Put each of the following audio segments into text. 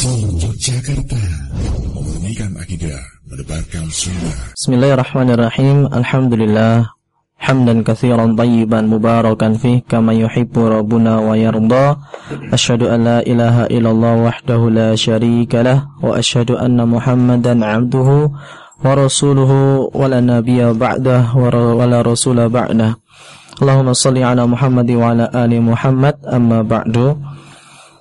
Seluruh Yogyakarta. Memurnikan akidah Mendebarkan sunnah. Bismillahirrahmanirrahim. Alhamdulillah. Hamdan kathiran tayyiban mubarakan fih Kama yuhibbu rabbuna wa yarda. Ashadu an la ilaha illallah wahdahu la sharika lah Wa ashadu anna muhammadan abduhu Wa rasuluhu Wa la nabiya ba'dah Wa la rasula ba'dah. Allahumma salli ala Muhammad wa ala ali Muhammad. Amma ba'du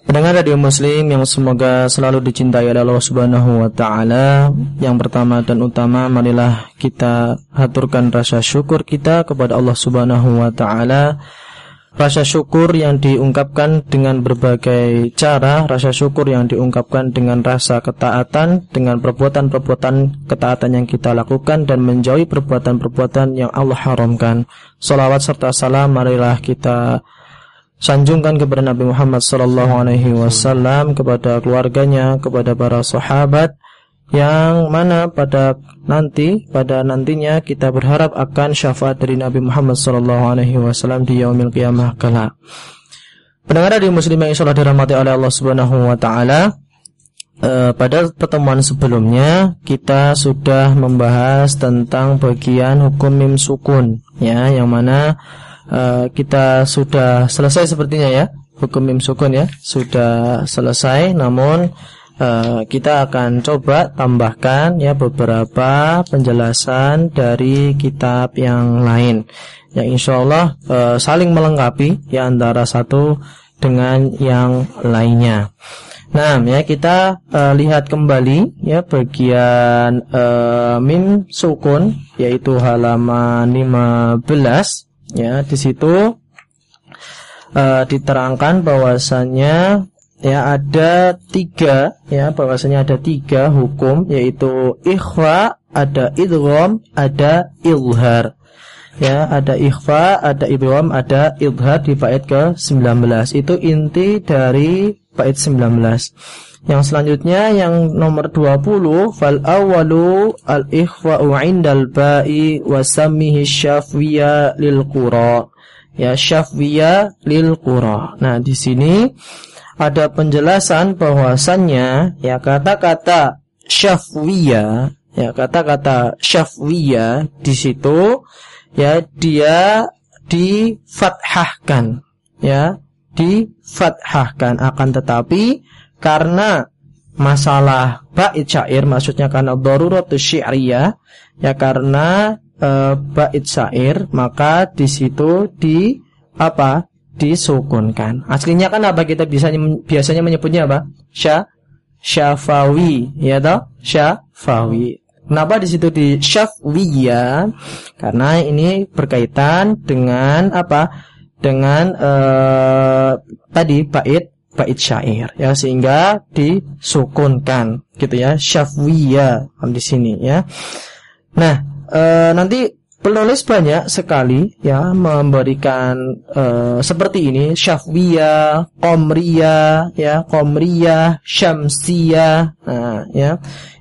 Pendengar radio muslim yang semoga selalu dicintai oleh Allah Subhanahu wa taala. Yang pertama dan utama marilah kita haturkan rasa syukur kita kepada Allah Subhanahu wa taala. Rasa syukur yang diungkapkan dengan berbagai cara, rasa syukur yang diungkapkan dengan rasa ketaatan, dengan perbuatan-perbuatan ketaatan yang kita lakukan dan menjauhi perbuatan-perbuatan yang Allah haramkan. Salawat serta salam marilah kita sanjungkan kepada Nabi Muhammad sallallahu alaihi wasallam kepada keluarganya, kepada para sahabat yang mana pada nanti pada nantinya kita berharap akan syafaat dari Nabi Muhammad sallallahu alaihi wasallam di yaumil qiyamah kala. Pendengar di muslim yang insyaallah dirahmati oleh Allah Subhanahu wa taala, eh, pada pertemuan sebelumnya kita sudah membahas tentang bagian hukum mim sukun ya yang mana uh, kita sudah selesai sepertinya ya hukum mim sukun ya sudah selesai. Namun uh, kita akan coba tambahkan ya beberapa penjelasan dari kitab yang lain. Yang insya Allah uh, saling melengkapi ya antara satu dengan yang lainnya. Nah, ya kita uh, lihat kembali ya bagian uh, mim sukun yaitu halaman 15 Ya, di situ uh, diterangkan bahwasannya ya ada tiga ya bahwasanya ada tiga hukum yaitu ikhfa, ada idgham, ada ilhar. Ya, ada ikhfa, ada idgham, ada ilhar di bait ke-19. Itu inti dari bait 19. Yang selanjutnya yang nomor 20 fal awwalu al ikhfa'u 'indal ba'i wa sammihi syafwiya lil qura. Ya syafwiya lil qura. Nah, di sini ada penjelasan bahwasannya ya kata-kata syafwiya ya kata-kata syafwiya di situ ya dia difathahkan ya difathahkan. Akan tetapi karena masalah bait syair maksudnya karena daruratus syi'riyah ya karena e, bait syair maka di situ di apa disukunkan. Aslinya kan apa? Kita bisa biasanya menyebutnya apa? Sya syafawi ya toh? Syafawi. Kenapa di situ di syafwiyah? Karena ini berkaitan dengan apa? Dengan uh, tadi bait bait syair ya sehingga disukunkan gitu ya syafwiyah di sini ya. Nah, e, nanti penulis banyak sekali ya memberikan e, seperti ini syafwiyah, qamriyah ya, qamriyah, syamsiyah. Nah, ya.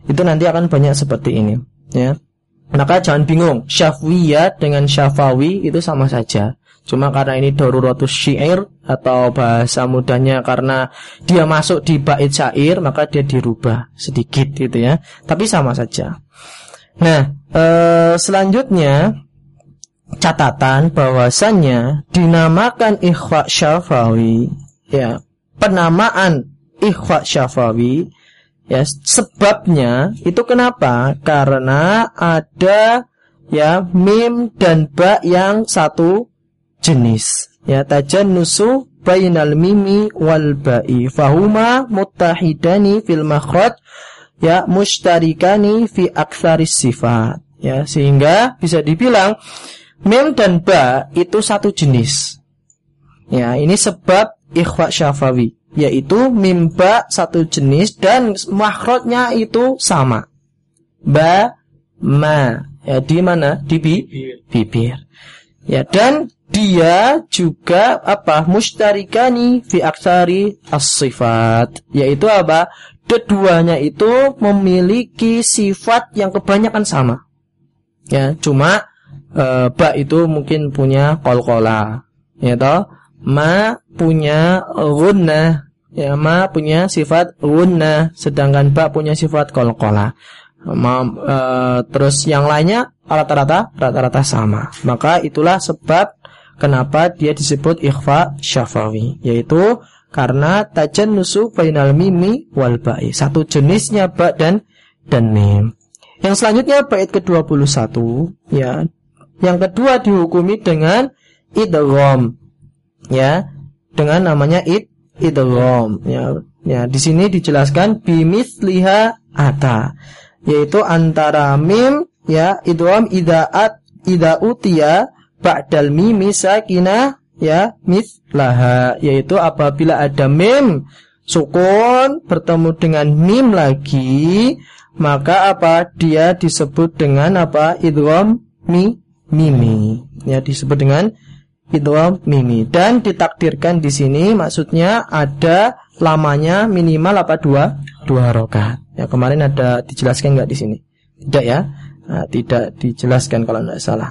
Itu nanti akan banyak seperti ini ya. Maka jangan bingung, syafwiyah dengan syafawi itu sama saja. Cuma karena ini daruratus syair atau bahasa mudahnya karena dia masuk di bait syair maka dia dirubah sedikit gitu ya. Tapi sama saja. Nah, e, selanjutnya catatan bahwasannya dinamakan ikhwa syafawi ya. Penamaan ikhwa syafawi ya sebabnya itu kenapa? Karena ada ya mim dan ba yang satu jenis. Ya tajannusu bainal mimi wal ba'i. Fahuma muttahidani fil makhraj ya mustarikani fi aktsaris sifat. Ya sehingga bisa dibilang mim dan ba itu satu jenis. Ya ini sebab ikhwa syafawi yaitu mim ba satu jenis dan makhrajnya itu sama. Ba ma ya di mana? Di bi bibir. Ya dan dia juga apa? Mustarikani fi aksari as-sifat. Yaitu apa? Keduanya itu memiliki sifat yang kebanyakan sama. Ya cuma e, ba itu mungkin punya kolkola ya toh? Ma punya gunnah ya ma punya sifat unna sedangkan ba punya sifat kolkola ma, e, terus yang lainnya rata-rata rata-rata sama. Maka itulah sebab kenapa dia disebut ikhfa syafawi? Yaitu karena nusu bainal mimi wal ba'i. Satu jenisnya ba dan dan mim. Yang selanjutnya bait ke-21 ya. Yang kedua dihukumi dengan idgham ya. Dengan namanya id idgham ya. Ya di sini dijelaskan liha ata yaitu antara mim ya idgham idaat ida utia ba'dal mimi sakinah ya mislaha yaitu apabila ada mim sukun bertemu dengan mim lagi maka apa? Dia disebut dengan apa? Idgham mi mimi. Ya disebut dengan idgham mimi. Dan ditakdirkan di sini maksudnya ada lamanya minimal apa? Dua dua rokat ya kemarin ada dijelaskan nggak di sini? Tidak ya nah, tidak dijelaskan kalau tidak salah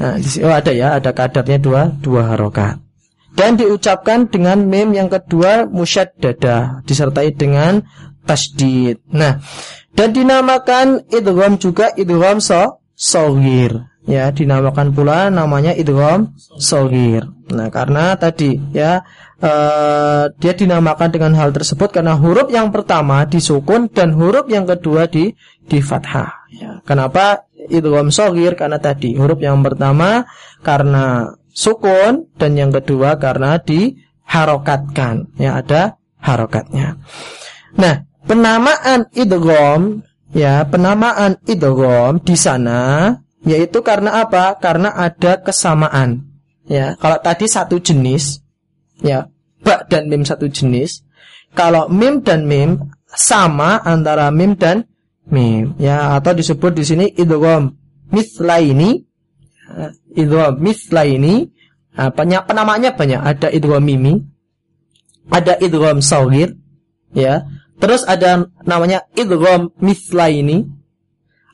nah, di sini oh ada ya ada kadarnya dua dua harokat dan diucapkan dengan mim yang kedua musyaddada disertai dengan tasdid nah dan dinamakan idgham juga idgham so sogir. Ya, dinamakan pula namanya idgham sogir. Nah, karena tadi ya uh, dia dinamakan dengan hal tersebut karena huruf yang pertama disukun dan huruf yang kedua di di fathah. Ya, kenapa idgham sogir? Karena tadi huruf yang pertama karena sukun dan yang kedua karena diharokatkan. Ya, ada harokatnya. Nah, penamaan idgham ya penamaan idgham di sana yaitu karena apa? Karena ada kesamaan. Ya, kalau tadi satu jenis ya, ba dan mim satu jenis. Kalau mim dan mim sama antara mim dan mim. Ya atau disebut di sini idgham. Mithlaini. Ya, idgham. Mithlaini. Nah, banyak penamanya banyak. Ada idgham mimi. Ada idgham sawir ya. Terus ada namanya idgham mislaini.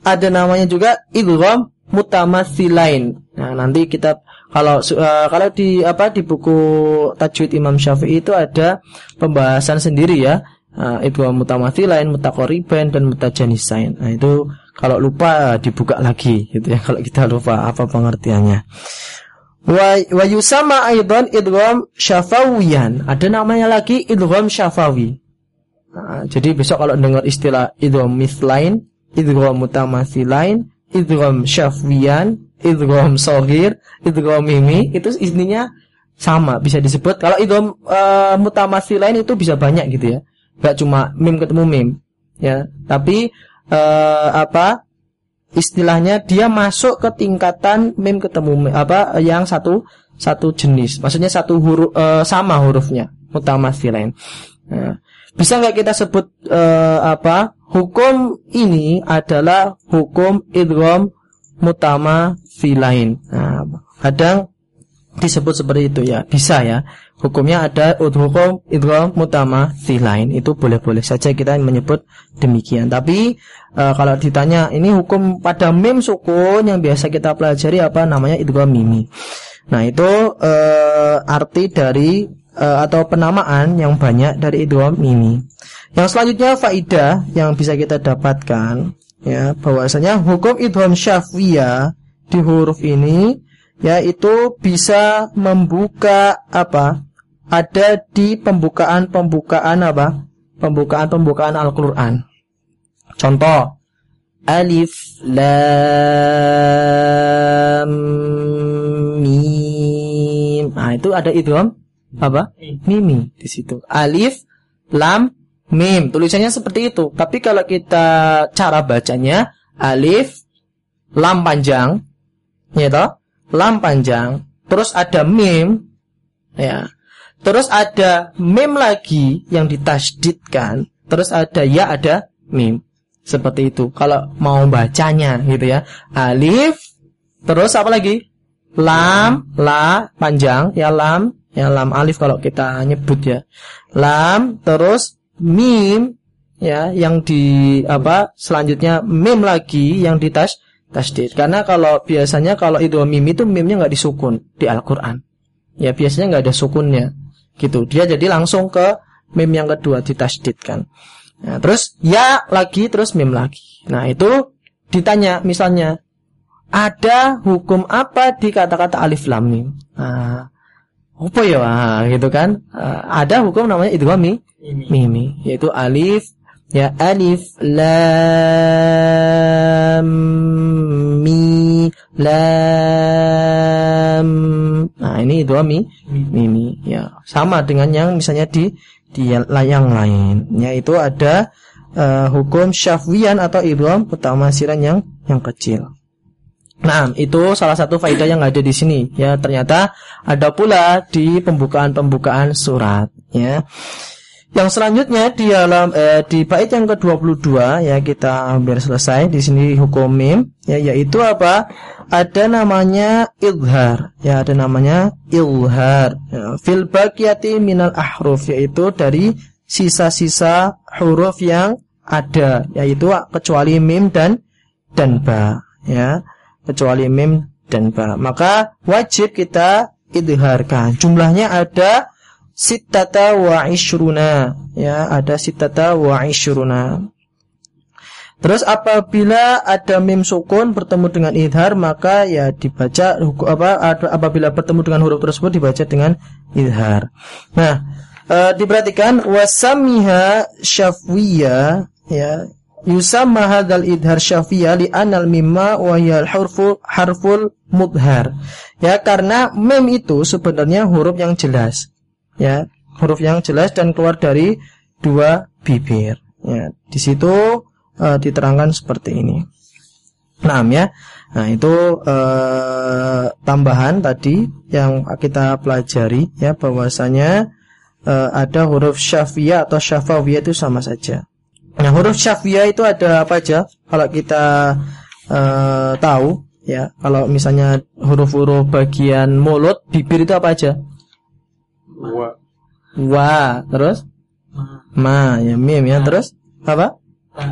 Ada namanya juga idgham mutamatsilain. Nah, nanti kita kalau uh, kalau di apa di buku Tajwid Imam Syafi'i itu ada pembahasan sendiri ya. Uh, idgham mutamatsilain, mutaqariban dan mutajanisain. Nah, itu kalau lupa dibuka lagi gitu ya kalau kita lupa apa pengertiannya. Wa, yusama aidan idgham syafawiyan. Ada namanya lagi idgham syafawi. Nah, jadi besok kalau dengar istilah idgham mithlain, idgham mutamatsilain, idgham syafwiyan, idgham shaghir, idgham mimi itu intinya sama bisa disebut kalau idgham uh, mutamatsilain itu bisa banyak gitu ya. Enggak cuma mim ketemu mim ya, tapi uh, apa istilahnya dia masuk ke tingkatan mim ketemu mim, apa yang satu satu jenis. Maksudnya satu huruf uh, sama hurufnya mutamatsilain. Nah, bisa nggak kita sebut uh, apa? Hukum ini adalah hukum idgham mutama filain. Nah, kadang disebut seperti itu ya, bisa ya. Hukumnya ada hukum idgham mutama filain. Itu boleh-boleh saja kita menyebut demikian. Tapi e, kalau ditanya ini hukum pada mim sukun yang biasa kita pelajari apa namanya idgham mimi. Nah, itu e, arti dari uh, atau penamaan yang banyak dari idgham ini. Yang selanjutnya faidah yang bisa kita dapatkan ya bahwasanya hukum idgham syafwiyah di huruf ini yaitu bisa membuka apa? Ada di pembukaan-pembukaan apa? Pembukaan-pembukaan Al-Qur'an. Contoh Alif Lam Mim. Nah, itu ada idgham apa? Mimi di situ. Alif, lam, mim. Tulisannya seperti itu. Tapi kalau kita cara bacanya alif, lam panjang, ya toh? Lam panjang, terus ada mim, ya. Terus ada mim lagi yang ditasdidkan, terus ada ya ada mim. Seperti itu. Kalau mau bacanya gitu ya. Alif, terus apa lagi? Lam, la. Panjang, ya lam, ya lam alif kalau kita nyebut ya. Lam. Terus mim. Ya yang di apa selanjutnya mim lagi yang di tas tasdid. Karena kalau biasanya kalau itu mim itu mimnya nggak disukun di Al-Qur'an ya biasanya nggak ada sukunnya gitu dia jadi langsung ke mim yang kedua ditasdidkan. Nah, terus ya lagi terus mim lagi. Nah, itu ditanya misalnya ada hukum apa di kata-kata alif lam mim? Nah, apa ya? Nah, gitu kan? Uh, ada hukum namanya idgham mimi, yaitu alif ya alif lam mi lam. Nah, ini idgham mimi ya. Sama dengan yang misalnya di di yang lain yaitu ada uh, hukum syafwian atau idgham utama siran yang yang kecil. Nah, itu salah satu faedah yang ada di sini ya. Ternyata ada pula di pembukaan-pembukaan surat ya. Yang selanjutnya di dalam eh, di bait yang ke-22 ya kita hampir selesai. Di sini hukum mim ya yaitu apa? Ada namanya ilhar ya ada namanya ilhar ya, fil baqiyati minal ahruf yaitu dari sisa-sisa huruf yang ada yaitu kecuali mim dan dan ba ya kecuali mim dan ba. Maka wajib kita idharkan jumlahnya ada sittata wa ishruna ya ada sittata wa ishruna Terus apabila ada mim sukun bertemu dengan idhar maka ya dibaca apa apabila bertemu dengan huruf tersebut dibaca dengan idhar. Nah, e, diperhatikan wasamiha syafwiya ya yusamma hadzal idhar syafiyya li anal mimma wa al harfu harful mudhar. Ya karena mim itu sebenarnya huruf yang jelas ya huruf yang jelas dan keluar dari dua bibir. Ya di situ uh, diterangkan seperti ini. Nah ya? Nah itu uh, tambahan tadi yang kita pelajari ya bahwasanya uh, ada huruf syafiyah atau syafawiyah itu sama saja. Nah huruf syafiyah itu ada apa aja? Kalau kita tahu ya kalau misalnya huruf-huruf bagian mulut bibir itu apa aja Wa. Wa. Terus? Ma. Ma. Ya mim ya. Terus? Apa? Ba.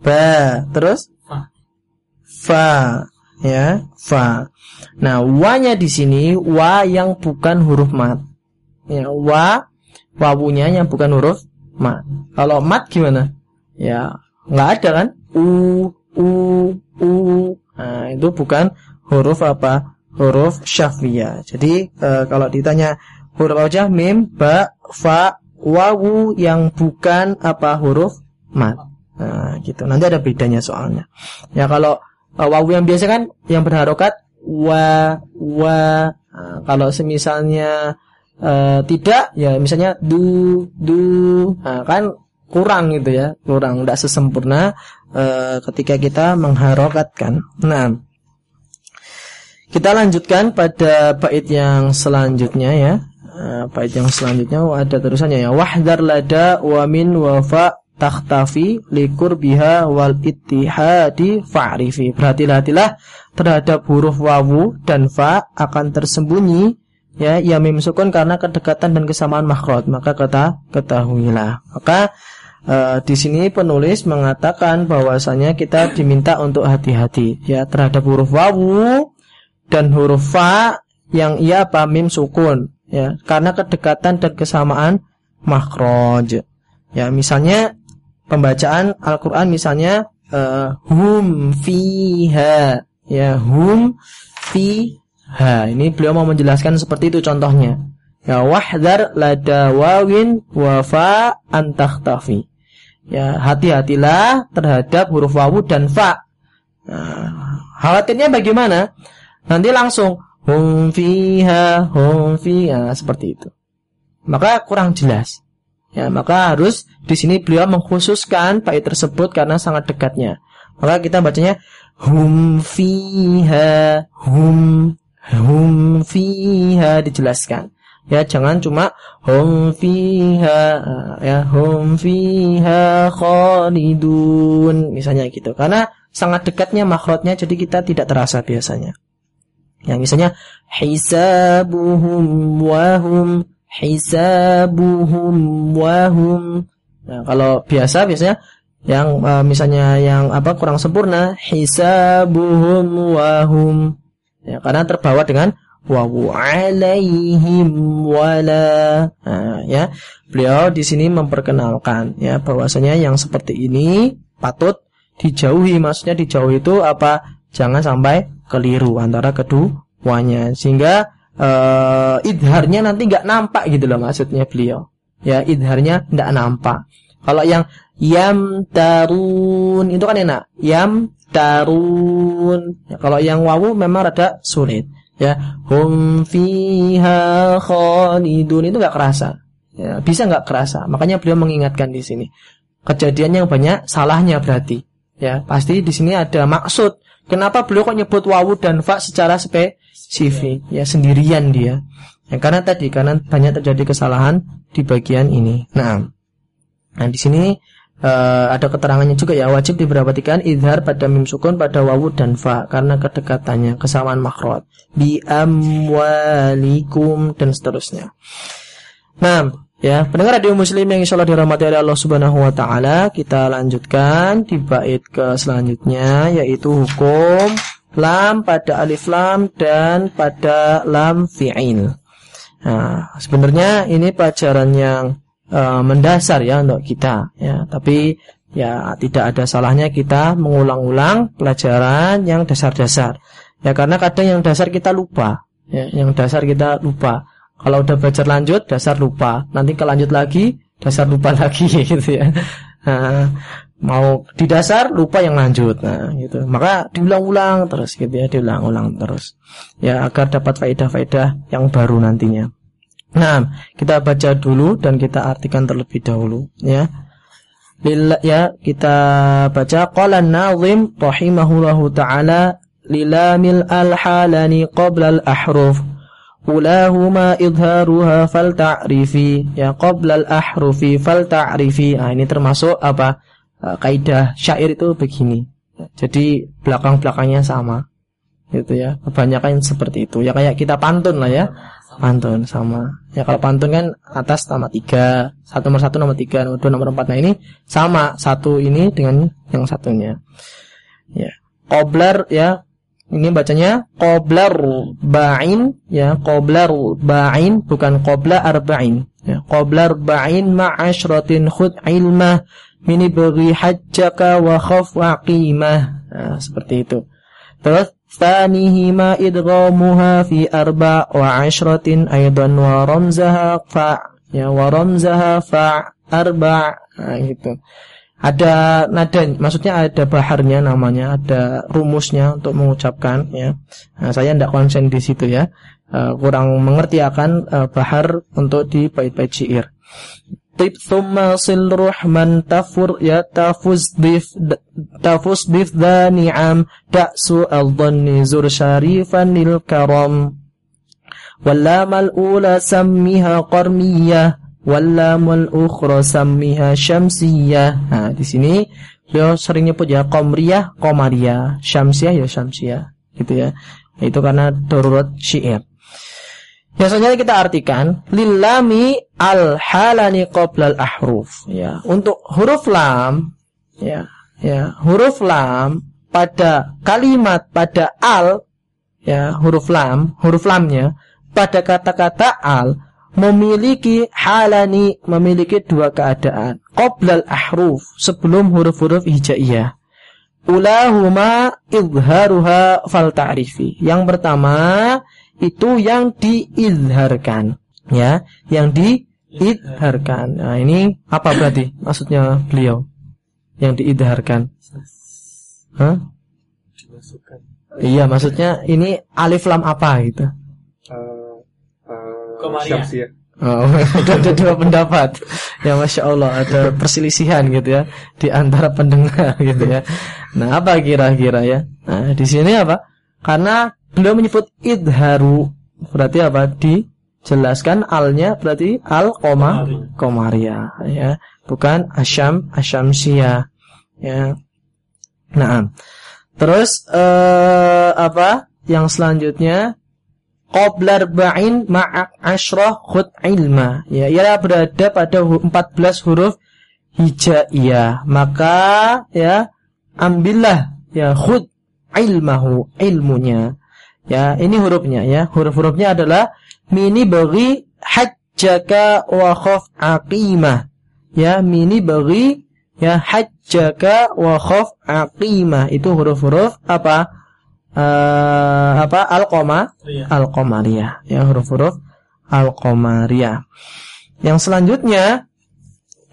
Ba. Terus? Fa. Fa. Ya. Fa. Nah, wa-nya di sini wa yang bukan huruf mat. Ya, wa wawunya yang bukan huruf mat. Kalau mat gimana? Ya, nggak ada kan? U u u. Nah, itu bukan huruf apa? Huruf syafiyah. Jadi e, kalau ditanya huruf aja mim, ba, fa, wawu yang bukan apa huruf mat. Nah, gitu. Nanti ada bedanya soalnya. Ya kalau uh, wawu yang biasa kan yang berharokat wa wa nah, kalau semisalnya uh, tidak ya misalnya du du nah, kan kurang gitu ya kurang tidak sesempurna uh, ketika kita mengharokatkan nah kita lanjutkan pada bait yang selanjutnya ya Bait yang selanjutnya? Ada terusannya ya. Wahdar lada wa min wafa takhtafi likur biha wal ittihadi fa'rifi. Berhati-hatilah terhadap huruf wawu dan fa akan tersembunyi ya ya mim sukun karena kedekatan dan kesamaan makhraj. Maka kata ketahuilah. Maka uh, di sini penulis mengatakan bahwasanya kita diminta untuk hati-hati ya terhadap huruf wawu dan huruf fa yang ia apa? Mim sukun ya karena kedekatan dan kesamaan makhraj. Ya misalnya pembacaan Al-Qur'an misalnya uh, hum fiha. Ya hum fiha. Ini beliau mau menjelaskan seperti itu contohnya. Ya wahdar lada wawin wafa antakhtafi. Ya hati-hatilah terhadap huruf wawu dan fa. Nah, khawatirnya bagaimana? Nanti langsung hum fiha seperti itu. Maka kurang jelas. Ya maka harus di sini beliau mengkhususkan bait tersebut karena sangat dekatnya. Maka kita bacanya hum fiha hum hum dijelaskan. Ya jangan cuma hum fiha ya hum fiha khalidun misalnya gitu. Karena sangat dekatnya makhrajnya jadi kita tidak terasa biasanya yang misalnya hisabuhum wahum hisabuhum wahum. Nah, kalau biasa biasanya yang uh, misalnya yang apa kurang sempurna hisabuhum wahum. Ya, karena terbawa dengan wawu alaihim wala. Nah, ya. Beliau di sini memperkenalkan ya bahwasanya yang seperti ini patut dijauhi. Maksudnya dijauhi itu apa? Jangan sampai keliru antara keduanya sehingga uh, idharnya nanti nggak nampak gitu loh maksudnya beliau. Ya, idharnya nggak nampak. Kalau yang yam tarun itu kan enak. Yam tarun. Ya, kalau yang wawu memang rada sulit ya hum fiha khalidun itu nggak kerasa ya, bisa nggak kerasa makanya beliau mengingatkan di sini kejadian yang banyak salahnya berarti ya pasti di sini ada maksud kenapa beliau kok nyebut wawu dan fa secara spesifik? Ya sendirian dia. Ya, karena tadi karena banyak terjadi kesalahan di bagian ini. Nah nah di sini uh, ada keterangannya juga ya. Wajib diperhatikan idhar pada mim sukun pada wawu dan fa karena kedekatannya kesamaan makhraj. Bi amwalikum dan seterusnya. Nah, ya pendengar radio muslim yang insyaallah dirahmati oleh Allah Subhanahu wa taala, kita lanjutkan di bait ke selanjutnya yaitu hukum lam pada alif lam dan pada lam fi'il. Nah, sebenarnya ini pelajaran yang uh, mendasar ya untuk kita ya. Tapi ya tidak ada salahnya kita mengulang-ulang pelajaran yang dasar-dasar. Ya karena kadang yang dasar kita lupa ya. Yang dasar kita lupa kalau udah belajar lanjut dasar lupa. Nanti kelanjut lagi dasar lupa lagi gitu ya. Nah, mau di dasar lupa yang lanjut. Nah gitu. Maka diulang-ulang terus gitu ya. Diulang-ulang terus. Ya agar dapat faedah-faedah yang baru nantinya. Nah, kita baca dulu dan kita artikan terlebih dahulu ya. Lila, ya, kita baca qala an-nazim rahimahullahu taala lilamil al-halani qabla al-ahruf ulahuma idharuha fal ta'rifi ya qabla al-ahrufi fal ta'rifi ah ini termasuk apa? ah, kaidah syair itu begini. Jadi belakang-belakangnya sama. Gitu ya. Kebanyakan seperti itu. Ya kayak kita pantun lah ya. Pantun sama. Ya kalau pantun kan atas nama tiga. Satu nomor satu nomor tiga nomor dua nomor empat. Nah ini sama satu ini dengan yang satunya. Ya. Kobler ya ini bacanya qoblar ba'in ya qoblar ba'in bukan qobla arba'in ya qoblar ba'in ma'ashratin khud ilma mini bagi hajjaka wa khaf aqimah nah, ya, seperti itu. Terus thanihima idghamuha fi arba wa ashrotin aidan wa ramzaha fa ya wa ramzaha fa arba nah, gitu ada nada maksudnya ada baharnya namanya ada rumusnya untuk mengucapkan ya. Nah, saya tidak konsen di situ ya. Uh, kurang mengerti akan uh, bahar untuk di bait-bait syair. Tib thumma sil ruhman tafur ya tafuz bif tafuz bif ni'am da'su al-dhanni zur syarifan lil karam. Wallamal ula sammiha qarmiyah wallamal ukhra sammiha syamsiyah nah di sini beliau sering nyebut ya qamriyah qamariyah. Syamsiyah ya syamsiyah gitu ya. Itu karena darurat syair Ya selanjutnya kita artikan lillami al halani qoblal ahruf. Ya. Untuk huruf lam ya, ya, huruf lam pada kalimat pada al ya, huruf lam, huruf lamnya pada kata-kata al memiliki halani memiliki dua keadaan. Qoblal ahruf sebelum huruf-huruf hijaiyah. Ulahuma idharuha fal ta'rifi. Yang pertama itu yang diizharkan. Ya yang diizharkan. Nah ini apa berarti maksudnya beliau? Yang diizharkan. Hah? iya maksudnya ini alif lam apa gitu uh, Oh, ada dua pendapat. Ya masya Allah ada perselisihan gitu ya di antara pendengar gitu ya. Nah apa kira-kira ya? Nah di sini apa? Karena beliau menyebut idharu berarti apa dijelaskan alnya berarti al koma komaria ya bukan asyam asyamsia ya nah terus eh, apa yang selanjutnya qoblar ba'in ma'ak ashrah khud ilma ya ia berada pada 14 huruf hijaiyah maka ya ambillah ya khud ilmahu ilmunya Ya, ini hurufnya ya. Huruf-hurufnya adalah mini bagi hajjaka wa khaf aqimah. Ya, mini bagi ya hajjaka wa khaf aqimah. Itu huruf-huruf apa? Uh, apa al-qama? Iya. Al-qamariyah. Ya, huruf-huruf al-qamariyah. Yang selanjutnya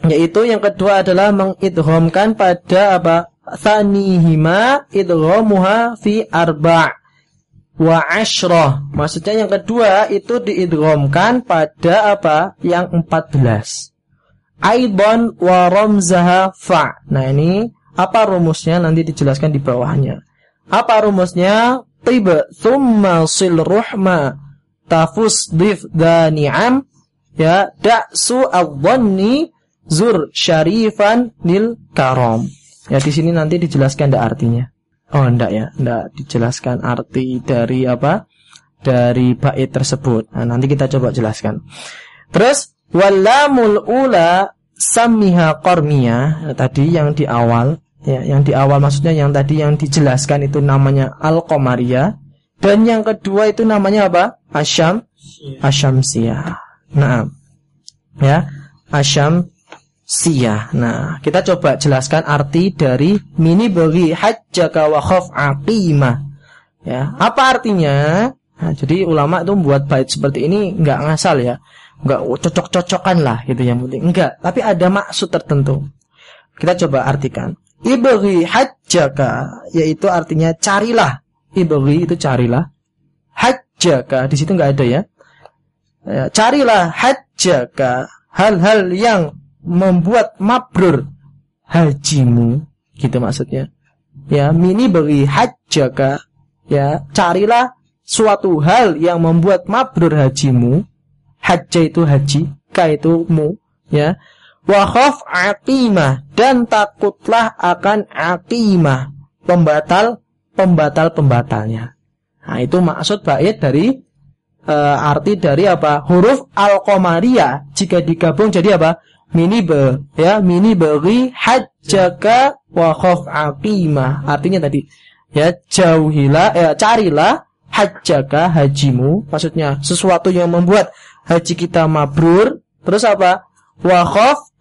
yaitu yang kedua adalah mengidghamkan pada apa? Thanihima idghamuha fi arba' wa ashrah. Maksudnya yang kedua itu diidghamkan pada apa? Yang 14. Aidon wa ramzaha fa. Nah, ini apa rumusnya nanti dijelaskan di bawahnya. Apa rumusnya? Tiba thumma sil ruhma tafus dif dani'am ya da'su adh-dhanni zur syarifan nil karom. Ya di sini nanti dijelaskan ada artinya. Oh, enggak ya, enggak dijelaskan arti dari apa? Dari bait tersebut. Nah, nanti kita coba jelaskan. Terus walamul ula samiha qarmiya nah, tadi yang di awal ya, yang di awal maksudnya yang tadi yang dijelaskan itu namanya al-qamariyah dan yang kedua itu namanya apa? Asyam asyamsiyah. Nah, ya, asyam siyah. Nah, kita coba jelaskan arti dari mini bagi hajjaka wa khaf aqimah. Ya, apa artinya? Nah, jadi ulama itu membuat bait seperti ini enggak ngasal ya. Enggak cocok-cocokan lah gitu yang penting. Enggak, tapi ada maksud tertentu. Kita coba artikan. Ibghi hajjaka yaitu artinya carilah. Ibghi itu carilah. Hajjaka di situ enggak ada ya. ya carilah hajjaka hal-hal yang membuat mabrur hajimu gitu maksudnya ya mini bagi hajjaka ya carilah suatu hal yang membuat mabrur hajimu hajja itu haji ka itu mu ya wa khaf aqimah dan takutlah akan aqimah pembatal pembatal pembatalnya. Nah itu maksud bait dari uh, arti dari apa? Huruf al qamariyah jika digabung jadi apa? Mini be ya mini bagi hajjaka wa khaf aqimah artinya tadi ya jauhilah ya carilah hajjaka hajimu. Maksudnya sesuatu yang membuat haji kita mabrur. Terus apa? Wa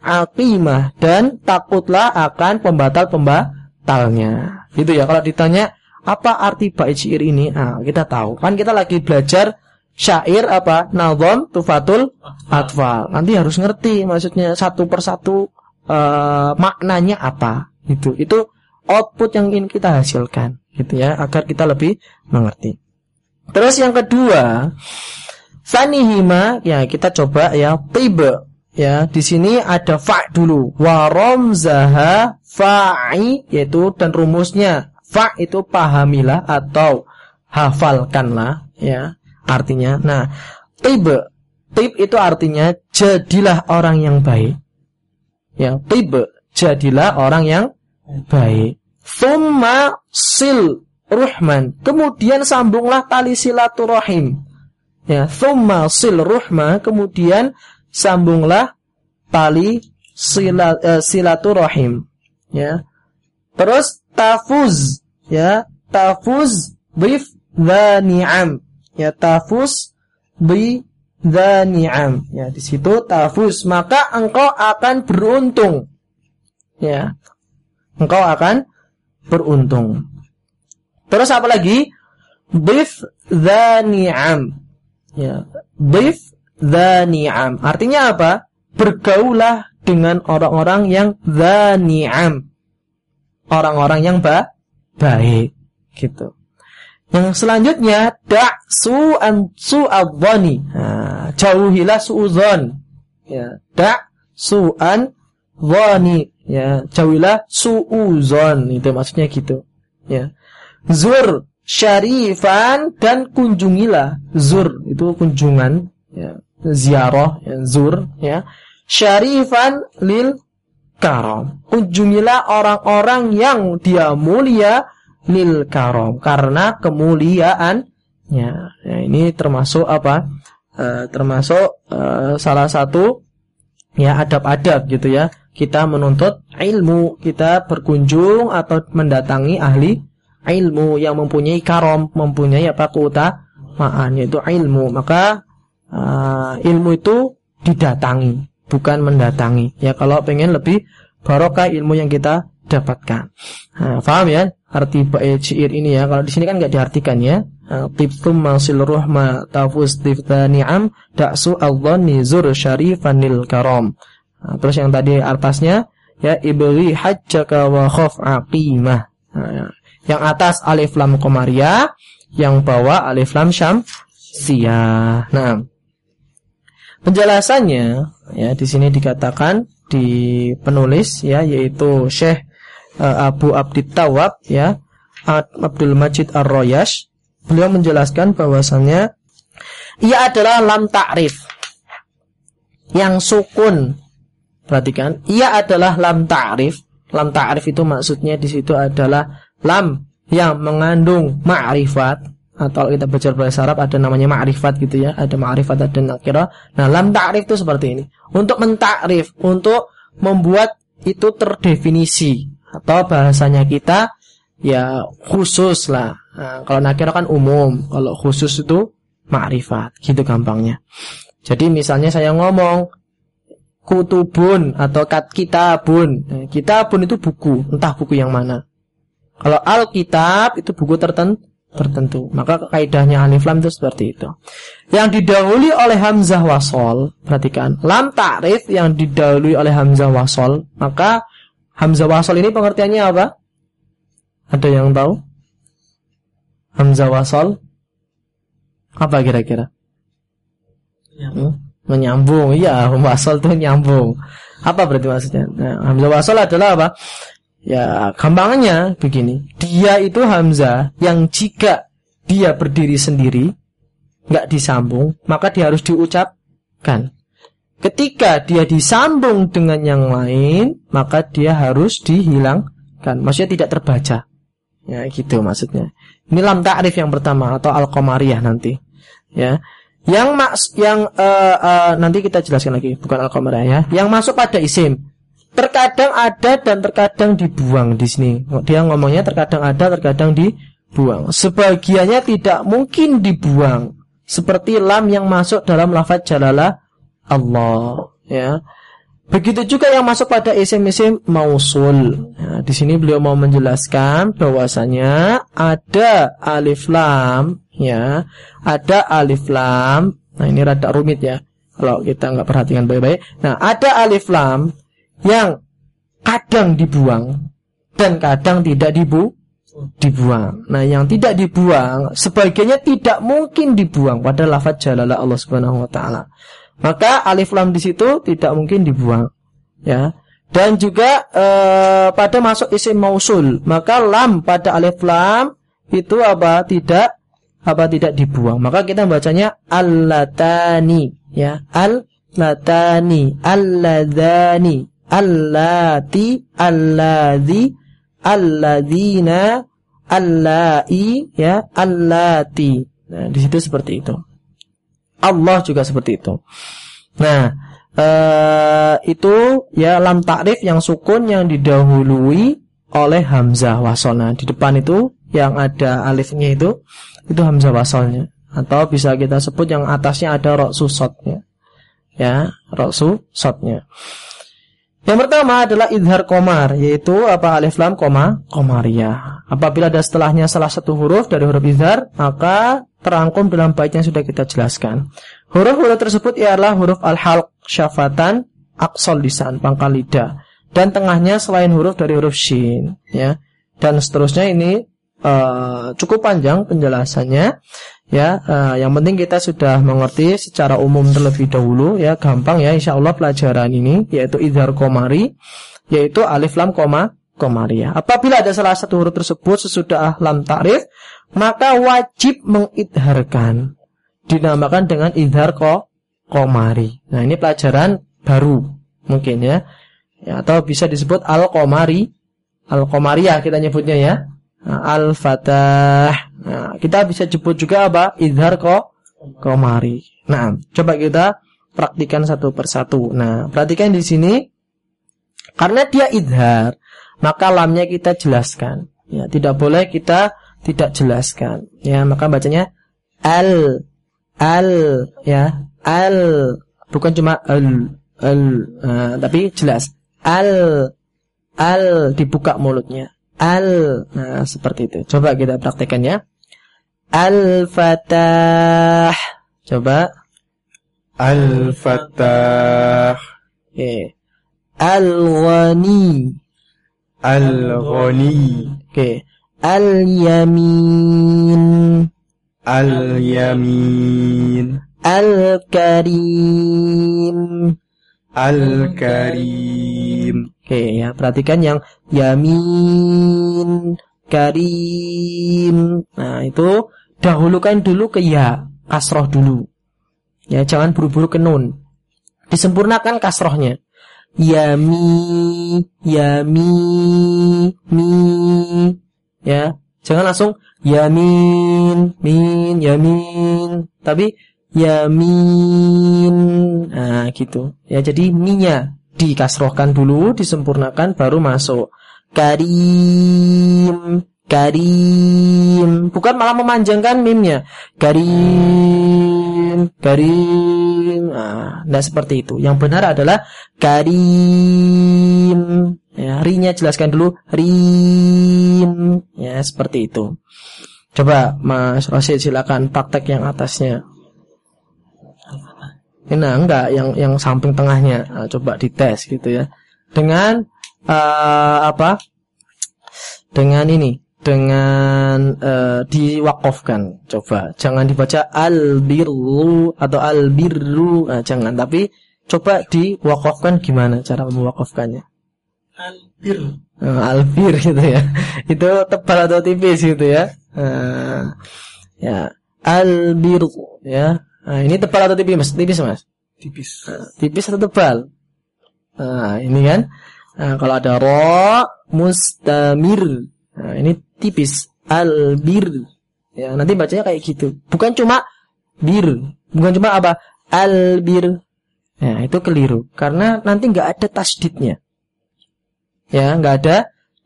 khaf aqimah dan takutlah akan pembatal pembatalnya gitu ya kalau ditanya apa arti bait syair ini? Nah, kita tahu. Kan kita lagi belajar syair apa? Nazom tufatul atfal. Nanti harus ngerti maksudnya satu persatu uh, maknanya apa. Itu itu output yang ingin kita hasilkan. Gitu ya agar kita lebih mengerti. Terus yang kedua sanihima. Ya kita coba ya tiba ya di sini ada fa dulu warom zaha fa'i yaitu dan rumusnya fa itu pahamilah atau hafalkanlah ya artinya. Nah, tibe, tib itu artinya jadilah orang yang baik. Ya, tibe, jadilah orang yang baik. Thumma sil ruhman. Kemudian sambunglah tali silaturahim. Ya, thumma sil ruhma. Kemudian sambunglah tali sila, uh, silaturahim. Ya. Terus tafuz. Ya, tafuz bif the ni'am ya tafus bi ni'am ya di situ tafus maka engkau akan beruntung ya engkau akan beruntung terus apa lagi bif ni'am ya bif ni'am artinya apa bergaulah dengan orang-orang yang ni'am orang-orang yang ba baik gitu yang selanjutnya dak su'an su'adzani. Nah, jauhilah su'udzon. Ya, dak su'an dhani. Ya, jauhilah su'udzon. Itu maksudnya gitu. Ya. Zur syarifan dan kunjungilah. Zur itu kunjungan, ya. Ziarah, ya, zur, ya. Syarifan lil karam. Kunjungilah orang-orang yang dia mulia lil karom karena kemuliaan ya, ya ini termasuk apa e, termasuk e, salah satu ya adab-adab gitu ya kita menuntut ilmu kita berkunjung atau mendatangi ahli ilmu yang mempunyai karom, mempunyai apa keutamaan yaitu ilmu. Maka uh, ilmu itu didatangi, bukan mendatangi. Ya kalau pengen lebih barokah ilmu yang kita dapatkan. Nah, paham ya arti bait syair ini ya. Kalau di sini kan nggak diartikan ya. Tibtum masil ruhma tafus tifta ni'am daksu al-dhanni zur syarifanil karom. Nah, terus yang tadi artasnya ya ibli hajjaka wa khaf yang atas alif lam komariah, yang bawah alif lam syam sia. Nah, penjelasannya ya di sini dikatakan di penulis ya yaitu Syekh uh, Abu Abdi Tawab ya Abdul Majid Ar-Royash beliau menjelaskan bahwasannya ia adalah lam ta'rif yang sukun. Perhatikan ia adalah lam ta'rif. Lam ta'rif itu maksudnya di situ adalah lam yang mengandung ma'rifat atau kita baca bahasa Arab ada namanya ma'rifat gitu ya ada ma'rifat ada nakira nah lam ta'rif itu seperti ini untuk mentakrif untuk membuat itu terdefinisi atau bahasanya kita ya khusus lah. Nah, kalau nakira kan umum, kalau khusus itu ma'rifat, gitu gampangnya. Jadi misalnya saya ngomong kutubun atau kat kitabun. Nah, kitabun itu buku, entah buku yang mana. Kalau alkitab itu buku tertentu tertentu. Maka kaidahnya alif lam itu seperti itu. Yang didahului oleh hamzah wasol, perhatikan, lam ta'rif yang didahului oleh hamzah wasol, maka Hamzah wasol ini pengertiannya apa? Ada yang tahu? Hamzah wasol apa kira-kira? Hmm? Menyambung, iya, wasol itu nyambung. Apa berarti maksudnya? Nah, Hamzah wasol adalah apa? Ya, gampangannya begini. Dia itu Hamzah yang jika dia berdiri sendiri, nggak disambung, maka dia harus diucapkan. Ketika dia disambung dengan yang lain, maka dia harus dihilangkan. Maksudnya tidak terbaca. Ya, gitu maksudnya. Ini lam ta'rif yang pertama atau al-qamariyah nanti. Ya. Yang maks yang uh, uh, nanti kita jelaskan lagi, bukan al-qamariyah ya. Yang masuk pada isim. Terkadang ada dan terkadang dibuang di sini. Dia ngomongnya terkadang ada, terkadang dibuang. Sebagiannya tidak mungkin dibuang. Seperti lam yang masuk dalam lafaz jalalah Allah ya begitu juga yang masuk pada isim-isim mausul ya, di sini beliau mau menjelaskan bahwasanya ada alif lam ya ada alif lam nah ini rada rumit ya kalau kita nggak perhatikan baik-baik nah ada alif lam yang kadang dibuang dan kadang tidak dibu dibuang. Nah, yang tidak dibuang sebagiannya tidak mungkin dibuang pada lafaz jalalah Allah Subhanahu wa taala. Maka alif lam di situ tidak mungkin dibuang. Ya. Dan juga e, pada masuk isim mausul, maka lam pada alif lam itu apa? Tidak apa tidak dibuang. Maka kita bacanya allatani ya. Al-latani, alladzani, allati, alladzi, alladzina, allai ya, allati. Nah, di situ seperti itu. Allah juga seperti itu. Nah, uh, itu ya lam takrif yang sukun yang didahului oleh hamzah wasolnya. Di depan itu yang ada alifnya itu itu hamzah wasolnya. Atau bisa kita sebut yang atasnya ada roksu sotnya. Ya, roksu sotnya. Yang pertama adalah idhar komar, yaitu apa alif lam koma komariah. Apabila ada setelahnya salah satu huruf dari huruf idhar, maka terangkum dalam bait yang sudah kita jelaskan. Huruf-huruf tersebut ialah huruf al-halq, syafatan, aksol lisan, pangkal lidah. Dan tengahnya selain huruf dari huruf shin, ya. Dan seterusnya ini uh, cukup panjang penjelasannya. Ya, uh, yang penting kita sudah mengerti secara umum terlebih dahulu ya, gampang ya insya Allah pelajaran ini yaitu idhar komari yaitu alif lam koma komariah. Apabila ada salah satu huruf tersebut sesudah lam ta'rif, maka wajib mengidharkan. Dinamakan dengan idhar ko komari. Nah, ini pelajaran baru mungkin ya. ya atau bisa disebut al-komari. Al-komariah kita nyebutnya ya. Al-fatah. Nah, kita bisa sebut juga apa? Idhar ko komari. Nah, coba kita praktikan satu persatu. Nah, perhatikan di sini karena dia idhar, maka lamnya kita jelaskan Ya, tidak boleh kita tidak jelaskan. Ya, maka bacanya al al ya, al bukan cuma al al uh, tapi jelas al al dibuka mulutnya. Al nah seperti itu. Coba kita praktekkan ya. Al Fatah. Coba. Al Fatah. Oke. Al Ghani. Al Ghani. Oke. Al Yamin. Al Yamin. Al Karim. Al Karim. Oke ya, perhatikan yang yamin, karim. Nah, itu dahulukan dulu ke ya, kasroh dulu. Ya, jangan buru-buru ke nun. Disempurnakan kasrohnya. Yami, yami, mi. Ya, jangan langsung yamin, min, yamin. Tapi yamin. Nah, gitu. Ya, jadi minya dikasrohkan dulu, disempurnakan baru masuk. Karim, karim. Bukan malah memanjangkan mimnya. Karim, karim. Nah, tidak seperti itu. Yang benar adalah karim. Ya, rinya jelaskan dulu. Rim. Ya, seperti itu. Coba Mas Rosid silakan praktek yang atasnya. Nah, enggak yang yang samping tengahnya. Nah, coba dites gitu ya. Dengan uh, apa? Dengan ini, dengan uh, diwakafkan. Coba jangan dibaca al-birru atau al-birru, nah, jangan, tapi coba diwakafkan gimana cara mewakafkannya? Albir. Uh, albir gitu ya. Itu tebal atau tipis gitu ya. Uh, ya, albir ya. Nah, ini tebal atau tipis, Mas? Tipis, Mas? Tipis. Nah, tipis atau tebal? Nah, ini kan. Nah, kalau ada ro mustamir. Nah, ini tipis. Albir. Ya, nanti bacanya kayak gitu. Bukan cuma bir. Bukan cuma apa? Albir. Ya, itu keliru. Karena nanti nggak ada tasdidnya. Ya, nggak ada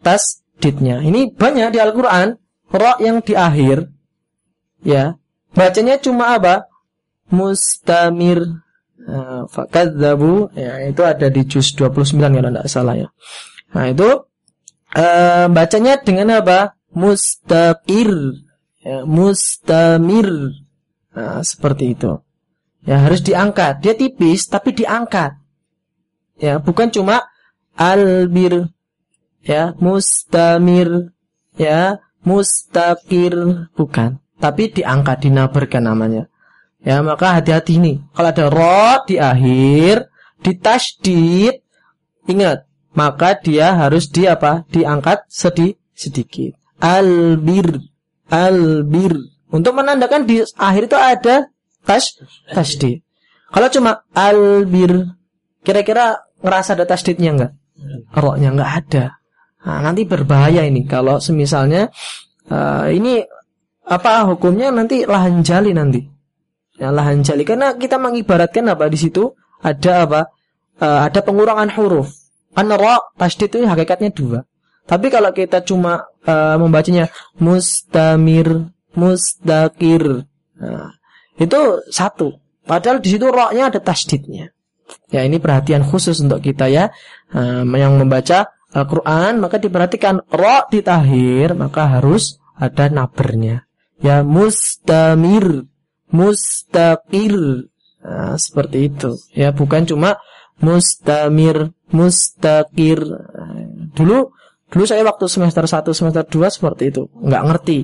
tasdidnya. Ini banyak di Al-Quran. Ro yang di akhir. Ya. Bacanya cuma apa? Mustamir uh, fakadzabu ya itu ada di juz 29 kalau tidak salah ya. Nah, itu uh, bacanya dengan apa? Mustaqir ya, mustamir. Nah, seperti itu. Ya, harus diangkat. Dia tipis tapi diangkat. Ya, bukan cuma albir ya, mustamir ya, mustaqir bukan, tapi diangkat dinabarkan namanya. Ya, maka hati-hati nih. Kalau ada ro di akhir, di tasdid, ingat, maka dia harus di apa? Diangkat sedih sedikit. Albir, albir. Untuk menandakan di akhir itu ada tas tasdid. Kalau cuma albir, kira-kira ngerasa ada tasdidnya enggak? Roknya enggak ada. Nah, nanti berbahaya ini kalau semisalnya uh, ini apa hukumnya nanti lahan jali nanti ya, lahan jali. Karena kita mengibaratkan apa di situ? Ada apa? Uh, ada pengurangan huruf. Kan ro pasti itu hakikatnya dua. Tapi kalau kita cuma uh, membacanya mustamir mustakir nah, itu satu. Padahal di situ ro-nya ada tasdidnya. Ya ini perhatian khusus untuk kita ya. Uh, yang membaca Al-Quran maka diperhatikan ro di tahir maka harus ada nabernya. Ya mustamir mustaqir. Nah, seperti itu. Ya, bukan cuma mustamir, mustaqir. Dulu dulu saya waktu semester 1, semester 2 seperti itu. nggak ngerti.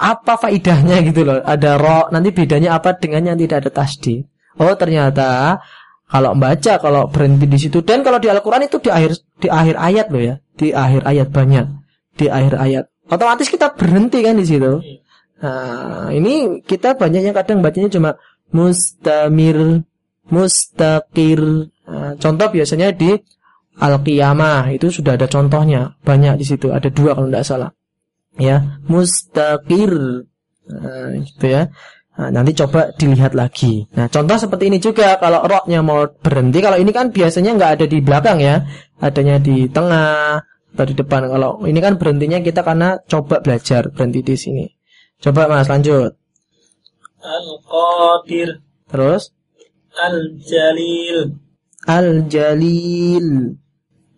Apa faidahnya gitu loh. Ada ro, nanti bedanya apa dengan yang tidak ada tasdi. Oh, ternyata kalau membaca kalau berhenti di situ dan kalau di Al-Qur'an itu di akhir di akhir ayat loh ya. Di akhir ayat banyak. Di akhir ayat. Otomatis kita berhenti kan di situ. Nah, ini kita banyak yang kadang bacanya cuma mustamir, mustaqir. Nah, contoh biasanya di Al-Qiyamah itu sudah ada contohnya. Banyak di situ, ada dua kalau tidak salah. Ya, mustaqir. Nah, gitu ya. Nah, nanti coba dilihat lagi. Nah, contoh seperti ini juga kalau roknya mau berhenti, kalau ini kan biasanya nggak ada di belakang ya, adanya di tengah atau di depan. Kalau ini kan berhentinya kita karena coba belajar berhenti di sini. Coba Mas lanjut. Al-Qadir Terus Al-Jalil Al-Jalil.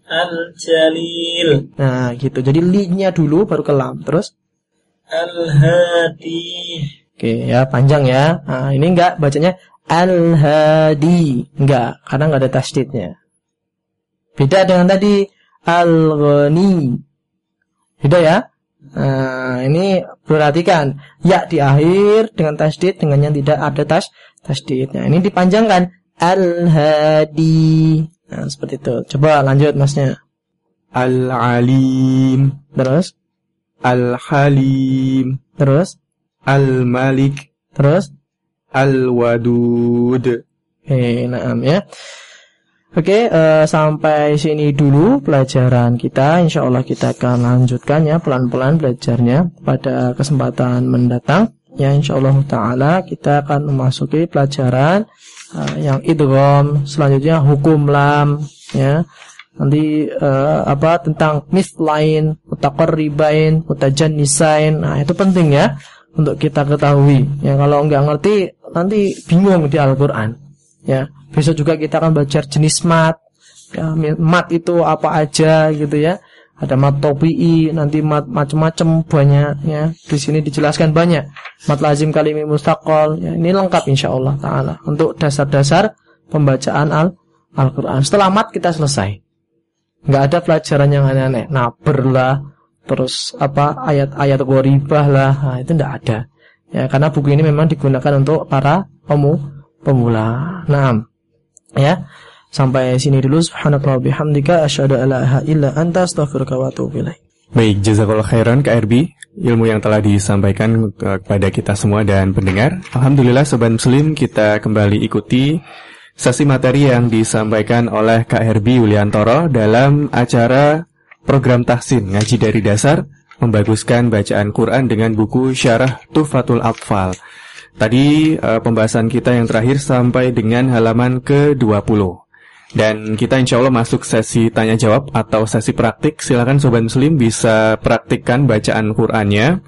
Al-Jalil Nah, gitu. Jadi li-nya dulu baru ke lam. Terus Al-Hadi Oke ya panjang ya. Nah, ini enggak bacanya al-hadi, enggak karena enggak ada tasdidnya. Beda dengan tadi al-ghani. Beda ya. Nah, ini perhatikan ya di akhir dengan tasdid dengan yang tidak ada tas tasdidnya. Ini dipanjangkan al-hadi. Nah, seperti itu. Coba lanjut masnya. Al-Alim Terus, Al-Halim terus, Al-Malik terus. Al-Wadud Oke, naam ya. Oke, eh, sampai sini dulu pelajaran kita. Insya Allah kita akan lanjutkan ya pelan-pelan belajarnya pada kesempatan mendatang. Ya, insya Allah Taala kita akan memasuki pelajaran eh, yang idgham, selanjutnya hukum lam, ya. Nanti eh, apa tentang mithlain, mutaqarribain, mutajannisain. Nah, itu penting ya untuk kita ketahui. Ya, kalau nggak ngerti nanti bingung di Al-Qur'an. Ya, besok juga kita akan belajar jenis mat. Ya, mat itu apa aja gitu ya. Ada mat topi'i, nanti mat macam-macam banyak ya. Di sini dijelaskan banyak. Mat lazim kalimi mustaqol. Ya, ini lengkap insya Allah taala untuk dasar-dasar pembacaan Al Al-Qur'an. Setelah mat kita selesai. Nggak ada pelajaran yang aneh-aneh. Naber lah, terus apa ayat-ayat goribah lah. Nah, itu nggak ada. Ya, karena buku ini memang digunakan untuk para pemu pemula. Nah, ya. Sampai sini dulu subhanakallah bihamdika asyhadu an la ilaha illa anta astaghfiruka wa atubu ilaik. Baik, jazakallah khairan KRB ilmu yang telah disampaikan eh, kepada kita semua dan pendengar. Alhamdulillah sobat muslim kita kembali ikuti sesi materi yang disampaikan oleh KRB Yuliantoro dalam acara program tahsin ngaji dari dasar membaguskan bacaan Quran dengan buku Syarah Tufatul Atfal. Tadi eh, pembahasan kita yang terakhir sampai dengan halaman ke-20. Dan kita insya Allah masuk sesi tanya jawab atau sesi praktik. Silakan sobat muslim bisa praktikkan bacaan Qurannya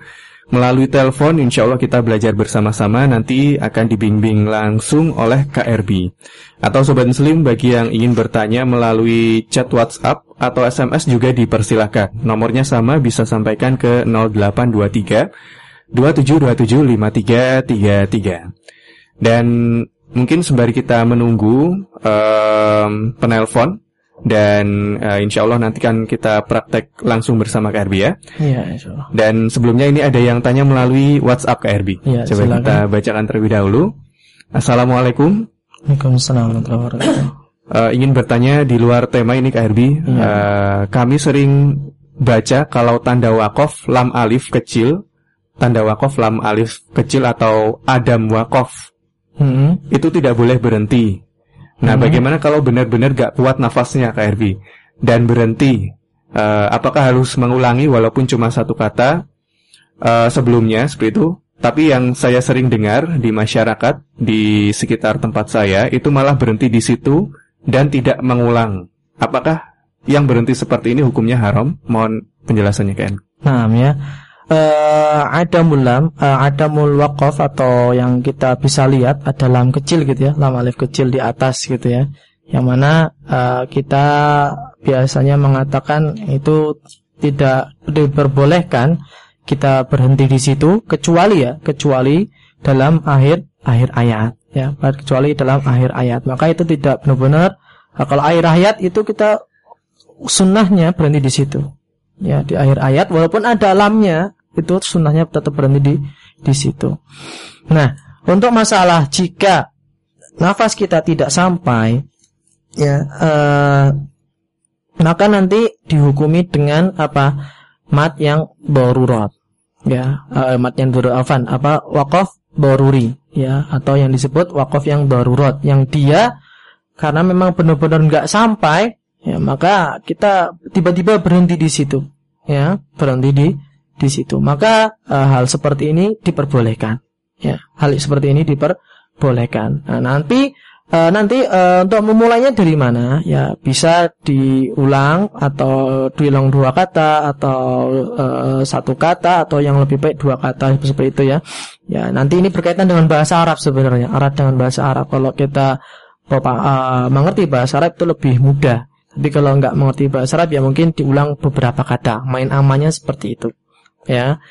melalui telepon. Insya Allah kita belajar bersama-sama. Nanti akan dibimbing langsung oleh KRB. Atau sobat muslim bagi yang ingin bertanya melalui chat WhatsApp atau SMS juga dipersilahkan. Nomornya sama bisa sampaikan ke 0823 27275333. Dan mungkin sembari kita menunggu em, penelpon dan eh, insya Allah nanti kan kita praktek langsung bersama KRB ya. Iya, insyaallah. Dan sebelumnya ini ada yang tanya melalui WhatsApp KRB. Iya, Coba silakan. kita bacakan terlebih dahulu. Assalamualaikum. Waalaikumsalam warahmatullahi wabarakatuh. Eh, ingin bertanya di luar tema ini KRB. Iya. Eh, kami sering baca kalau tanda wakof lam alif kecil, tanda wakof lam alif kecil atau adam wakof Hmm. itu tidak boleh berhenti. Nah, Hmm. bagaimana kalau benar-benar gak kuat nafasnya KRB dan berhenti? Eh, apakah harus mengulangi walaupun cuma satu kata eh, sebelumnya seperti itu? Tapi yang saya sering dengar di masyarakat di sekitar tempat saya itu malah berhenti di situ dan tidak mengulang. Apakah yang berhenti seperti ini hukumnya haram? Mohon penjelasannya KN. Nah, ya. Eh adamul lam, eh, adamul waqaf atau yang kita bisa lihat ada lam kecil gitu ya, lam alif kecil di atas gitu ya. Yang mana eh, kita biasanya mengatakan itu tidak diperbolehkan kita berhenti di situ kecuali ya, kecuali dalam akhir akhir ayat ya, kecuali dalam akhir ayat. Maka itu tidak benar-benar kalau akhir ayat itu kita sunnahnya berhenti di situ ya di akhir ayat walaupun ada lamnya itu sunnahnya tetap berhenti di di situ. Nah untuk masalah jika nafas kita tidak sampai ya eh, maka nanti dihukumi dengan apa? Mat yang darurat. Ya eh, mat yang darurat apa? Wakaf daruri ya atau yang disebut wakaf yang darurat. Yang dia karena memang benar-benar nggak sampai ya maka kita tiba-tiba berhenti di situ ya berhenti di di situ maka eh, hal seperti ini diperbolehkan ya hal seperti ini diperbolehkan nah nanti uh, nanti uh, untuk memulainya dari mana? Ya bisa diulang atau diulang dua kata atau uh, satu kata atau yang lebih baik dua kata seperti itu ya. Ya nanti ini berkaitan dengan bahasa Arab sebenarnya. Arab dengan bahasa Arab. Kalau kita uh, mengerti bahasa Arab itu lebih mudah. Tapi kalau nggak mengerti bahasa Arab ya mungkin diulang beberapa kata. Main amannya seperti itu. Ya.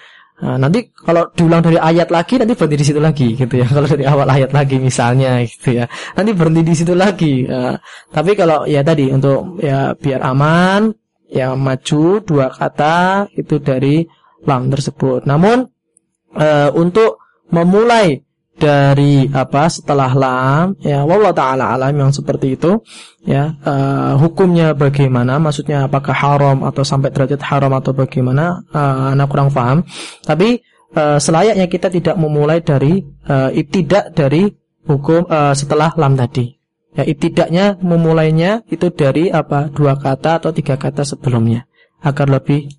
Nah, nanti kalau diulang dari ayat lagi nanti berhenti di situ lagi gitu ya. Kalau dari awal ayat lagi misalnya gitu ya. Nanti berhenti di situ lagi. Nah, tapi kalau ya tadi untuk ya biar aman ya maju dua kata itu dari lam tersebut. Namun e, untuk memulai dari apa setelah lam ya wallah taala alam yang seperti itu ya uh, hukumnya bagaimana maksudnya apakah haram atau sampai derajat haram atau bagaimana uh, anak kurang paham. Tapi uh, selayaknya kita tidak memulai dari uh, ibtidak dari hukum uh, setelah lam tadi. Ya ibtidaknya memulainya itu dari apa dua kata atau tiga kata sebelumnya agar lebih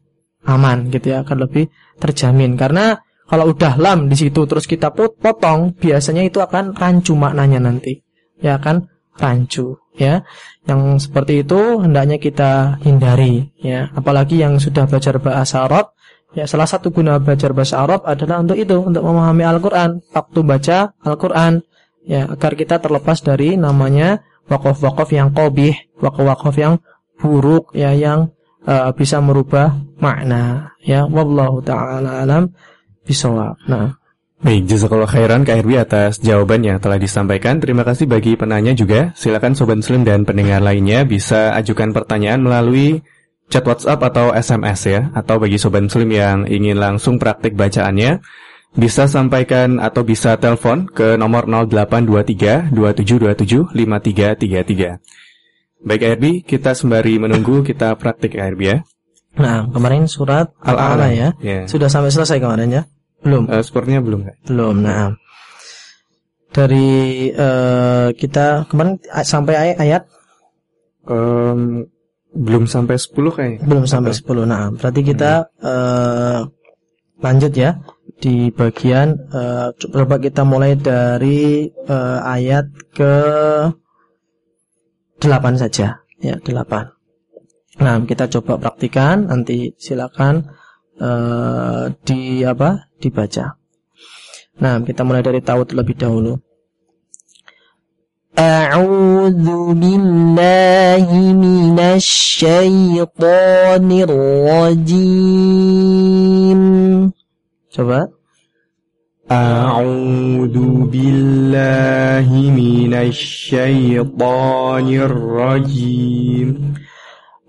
aman gitu ya agar lebih terjamin. Karena kalau udah lam di situ terus kita potong, biasanya itu akan rancu maknanya nanti. Ya kan? Rancu, ya. Yang seperti itu hendaknya kita hindari, ya. Apalagi yang sudah belajar bahasa Arab, ya salah satu guna belajar bahasa Arab adalah untuk itu, untuk memahami Al-Qur'an, waktu baca Al-Qur'an, ya, agar kita terlepas dari namanya wakaf-wakaf yang qabih, wakaf-wakaf yang buruk, ya, yang uh, bisa merubah makna, ya. Wallahu taala alam bisawab. Nah. Baik, jazakallah khairan KRB atas jawaban yang telah disampaikan. Terima kasih bagi penanya juga. Silakan Sobat Muslim dan pendengar lainnya bisa ajukan pertanyaan melalui chat WhatsApp atau SMS ya. Atau bagi Sobat Muslim yang ingin langsung praktik bacaannya, bisa sampaikan atau bisa telepon ke nomor 0823 2727 5333. Baik KRB, kita sembari menunggu kita praktik KRB ya. Nah, kemarin surat Al-A'la ya. Yeah. Sudah sampai selesai kemarin ya. Belum? Uh, sepertinya belum. Belum. Nah, dari uh, kita kemarin sampai ayat, ayat um, belum sampai 10 kayaknya. Belum sampai Atau? 10. Nah, berarti kita hmm. uh, lanjut ya di bagian uh, coba kita mulai dari uh, ayat ke 8 saja. Ya, 8. Nah, kita coba praktikan nanti silakan uh, di apa? dibaca. Nah, kita mulai dari tahu terlebih dahulu. A'udzu billahi minasy syaithanir rajim. Coba. A'udzu billahi minasy syaithanir rajim.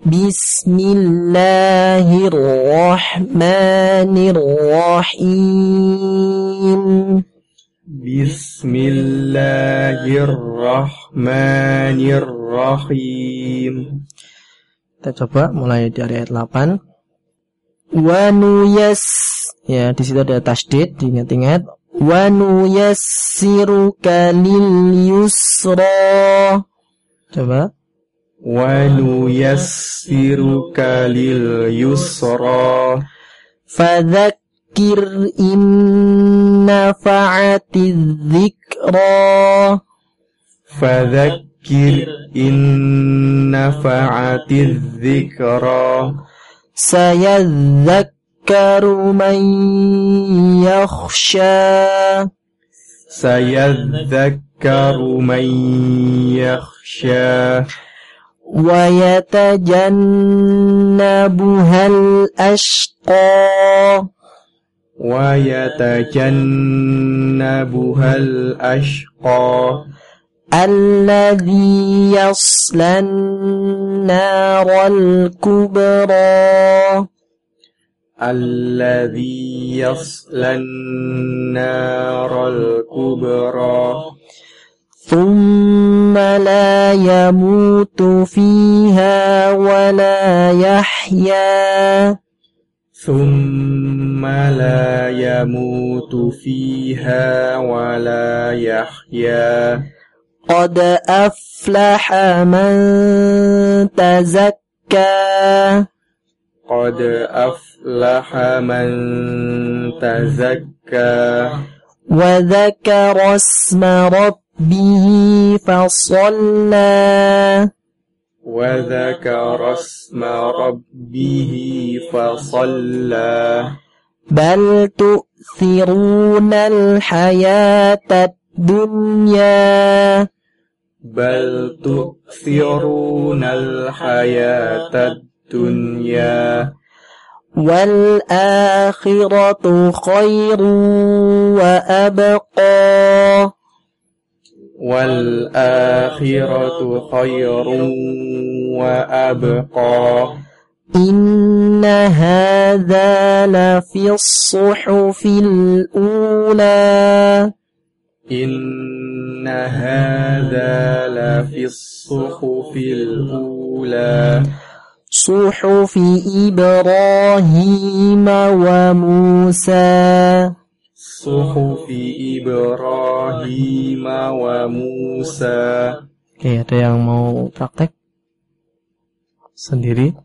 Bismillahirrahmanirrahim. Bismillahirrahmanirrahim. Kita coba mulai dari ayat 8. Wanuyas ya di situ ada tasdid diingat-ingat wanuyassiruka lil yusra coba ونيسرك لليسرى. فذكر إن نفعت الذكرى. فذكر إن نفعت الذكرى. سيذكر من يخشى. سيذكر من يخشى. ويتجنبها الأشقى. ويتجنبها الأشقى. الذي يصلى النار الكبرى. الذي يصلى النار الكبرى. ثم لا يموت فيها ولا يحيا. ثم لا يموت فيها ولا يحيا. قد أفلح من تزكى. قد أفلح من تزكى. وذكر اسم ربه فصلى وذكر اسم ربه فصلى. بل تؤثرون الحياة الدنيا. بل تؤثرون الحياة الدنيا. والآخرة خير وأبقى. والآخرة خير وأبقى. إن هذا لفي الصحف الأولى. إن هذا لفي الصحف الأولى. صحف إبراهيم وموسى. Suhufi Ibrahim wa Musa. Oke, ada yang mau praktek sendiri?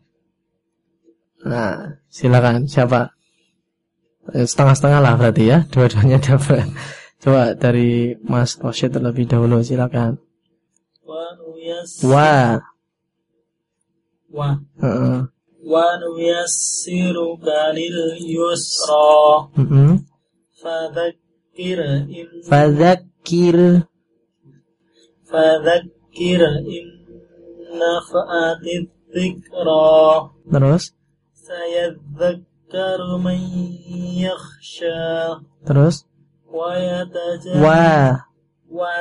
Nah, silakan. Siapa? Eh, setengah-setengah lah berarti ya. Dua-duanya dapat. Coba dari Mas Rashid terlebih dahulu, silakan. Wa. Wa. Uh -uh. Wa nuyasiruka lil yusra. Heeh fadzakkir in Fadzakir. fadzakkir in nafa'atit dzikra Terus, sayadzakkaru man yakhsha terus. wa yatajan Wa. wa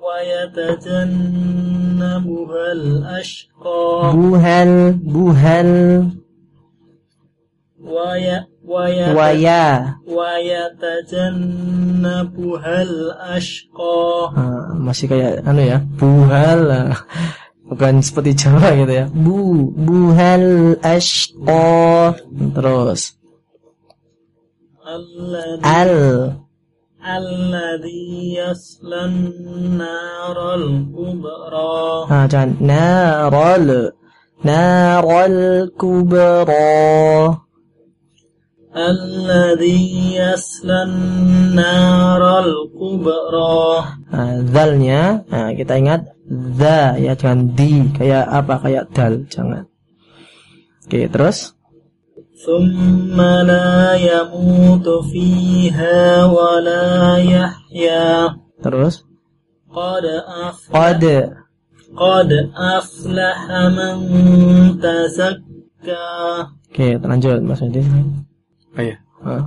wa yatajannabuhal ashqa Buhal. Buhal. Wa ya wa ya Waya. wa yatajannabuhal ashqa. Ah, masih kayak anu ya buhal. Bukan seperti Jawa gitu ya. Bu buhal ashqa. Terus. Alladhi al. alladhi yaslan naral kubra. Ah, jangan. Narol narol kubra Alladhi yaslan naral kubra Zalnya, nah, kita ingat Za, ya jangan di Kayak apa, kayak dal, jangan. Oke, terus? Thumma la yamutu fiha wa la Terus? Qad aflah Qad. Qad man tazakka. Oke, lanjut Mas Udi Oh ya. ah.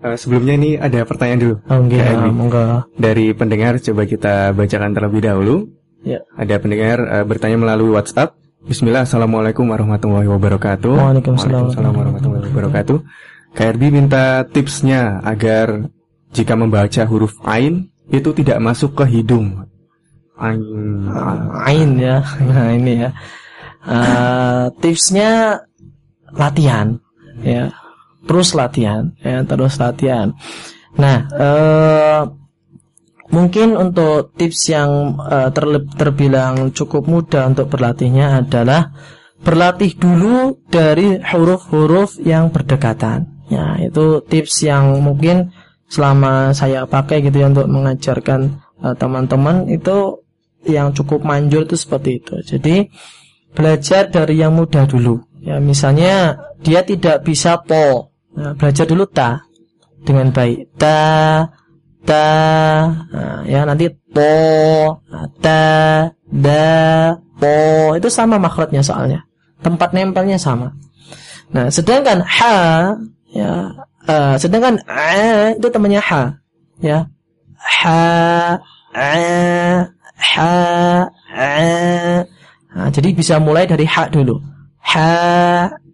Eh, sebelumnya ini ada pertanyaan dulu. Oh, enggak, Kayak ini. monggo. Dari pendengar coba kita bacakan terlebih dahulu. Ya. Ada pendengar eh, bertanya melalui WhatsApp. Bismillah, Assalamualaikum warahmatullahi wabarakatuh. Waalaikumsalam. Waalaikumsalam warahmatullahi wabarakatuh. KRB minta tipsnya agar jika membaca huruf Ain itu tidak masuk ke hidung. Ain. Ain ya. Nah, ini ya. Eh, tipsnya latihan ya. Terus latihan ya, terus latihan. Nah, eh mungkin untuk tips yang eh, terleb- terbilang cukup mudah untuk berlatihnya adalah berlatih dulu dari huruf-huruf yang berdekatan. Ya, itu tips yang mungkin selama saya pakai gitu ya untuk mengajarkan eh, teman-teman itu yang cukup manjur itu seperti itu. Jadi belajar dari yang mudah dulu. Ya, misalnya dia tidak bisa po. Nah, belajar dulu ta dengan baik. Ta ta nah, ya nanti po nah, ta da po itu sama makhrajnya soalnya. Tempat nempelnya sama. Nah, sedangkan ha ya eh, sedangkan a itu temannya ha. Ya. Ha a ha a Nah, jadi bisa mulai dari ha dulu. Ha,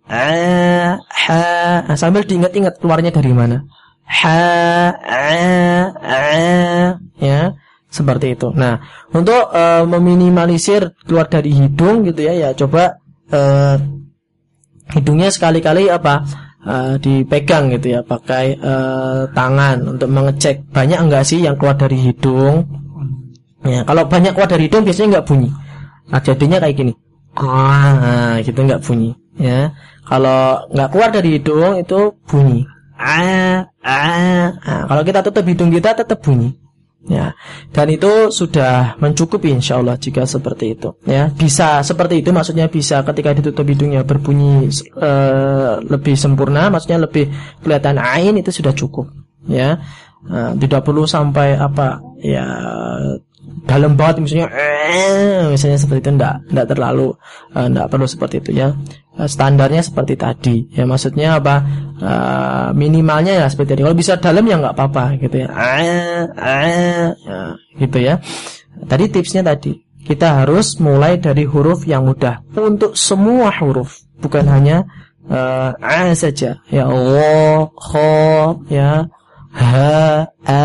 a, ha. Nah, sambil diingat-ingat keluarnya dari mana. Ha, a, a. Ya, seperti itu. Nah, untuk eh, meminimalisir keluar dari hidung gitu ya, ya coba eh, hidungnya sekali-kali apa eh, dipegang gitu ya, pakai eh, tangan untuk mengecek banyak enggak sih yang keluar dari hidung. Ya, kalau banyak keluar dari hidung biasanya enggak bunyi. Nah, jadinya kayak gini. Ah, gitu nggak bunyi, ya. Kalau nggak keluar dari hidung itu bunyi. Ah, ah. Nah, kalau kita tutup hidung kita tetap bunyi. Ya, dan itu sudah mencukupi insya Allah jika seperti itu. Ya, bisa seperti itu, maksudnya bisa ketika ditutup hidungnya berbunyi uh, lebih sempurna, maksudnya lebih kelihatan ain itu sudah cukup. Ya, uh, tidak perlu sampai apa ya dalam banget misalnya eh, misalnya seperti itu enggak enggak terlalu enggak perlu seperti itu ya. Uh, standarnya seperti tadi ya. Maksudnya apa? Uh, minimalnya ya seperti tadi. Kalau bisa dalam ya enggak apa-apa gitu ya. Eh, eh, ya gitu ya. Tadi tipsnya tadi kita harus mulai dari huruf yang mudah. Untuk semua huruf bukan hanya uh, a saja. Ya Allah ya ha a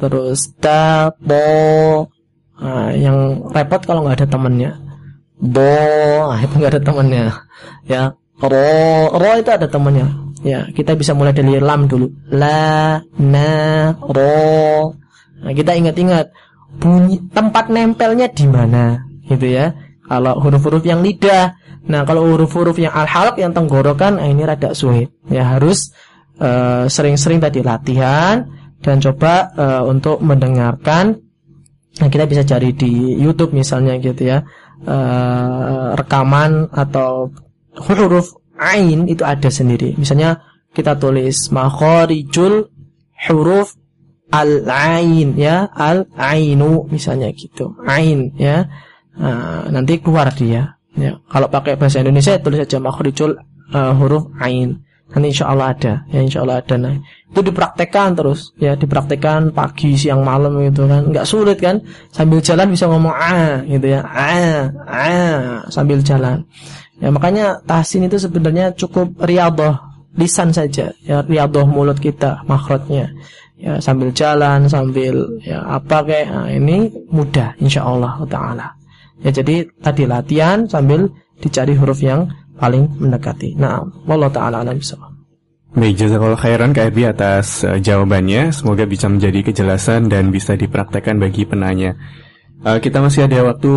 terus ta bo nah, yang repot kalau nggak ada temennya. Bo nah, itu nggak ada temennya. Ya ro ro itu ada temennya. Ya kita bisa mulai dari lam dulu. La na ro. Nah, kita ingat-ingat bunyi tempat nempelnya di mana gitu ya. Kalau huruf-huruf yang lidah. Nah kalau huruf-huruf yang al halq yang tenggorokan nah ini rada sulit. Ya harus eh, sering-sering uh, tadi latihan dan coba uh, untuk mendengarkan nah kita bisa cari di YouTube misalnya gitu ya. Uh, rekaman atau huruf ain itu ada sendiri. Misalnya kita tulis makhorijul huruf al-ain ya al-ainu misalnya gitu. Ain ya. Uh, nanti keluar dia. Ya kalau pakai bahasa Indonesia tulis saja makhorijul uh, huruf ain nanti insya Allah ada. Ya insya Allah ada. Nah itu dipraktekkan terus. Ya dipraktekkan pagi siang malam gitu kan. Nggak sulit kan? Sambil jalan bisa ngomong ah gitu ya. Ah ah sambil jalan. Ya makanya tahsin itu sebenarnya cukup riadoh lisan saja. Ya riadoh mulut kita makhrajnya. Ya sambil jalan sambil ya apa kayak nah, ini mudah insya Allah taala. Ya jadi tadi latihan sambil dicari huruf yang paling mendekati. Nah, Allah taala alam bisa. Baik, jazakallah khairan KRB atas uh, jawabannya. Semoga bisa menjadi kejelasan dan bisa dipraktekkan bagi penanya. Uh, kita masih ada waktu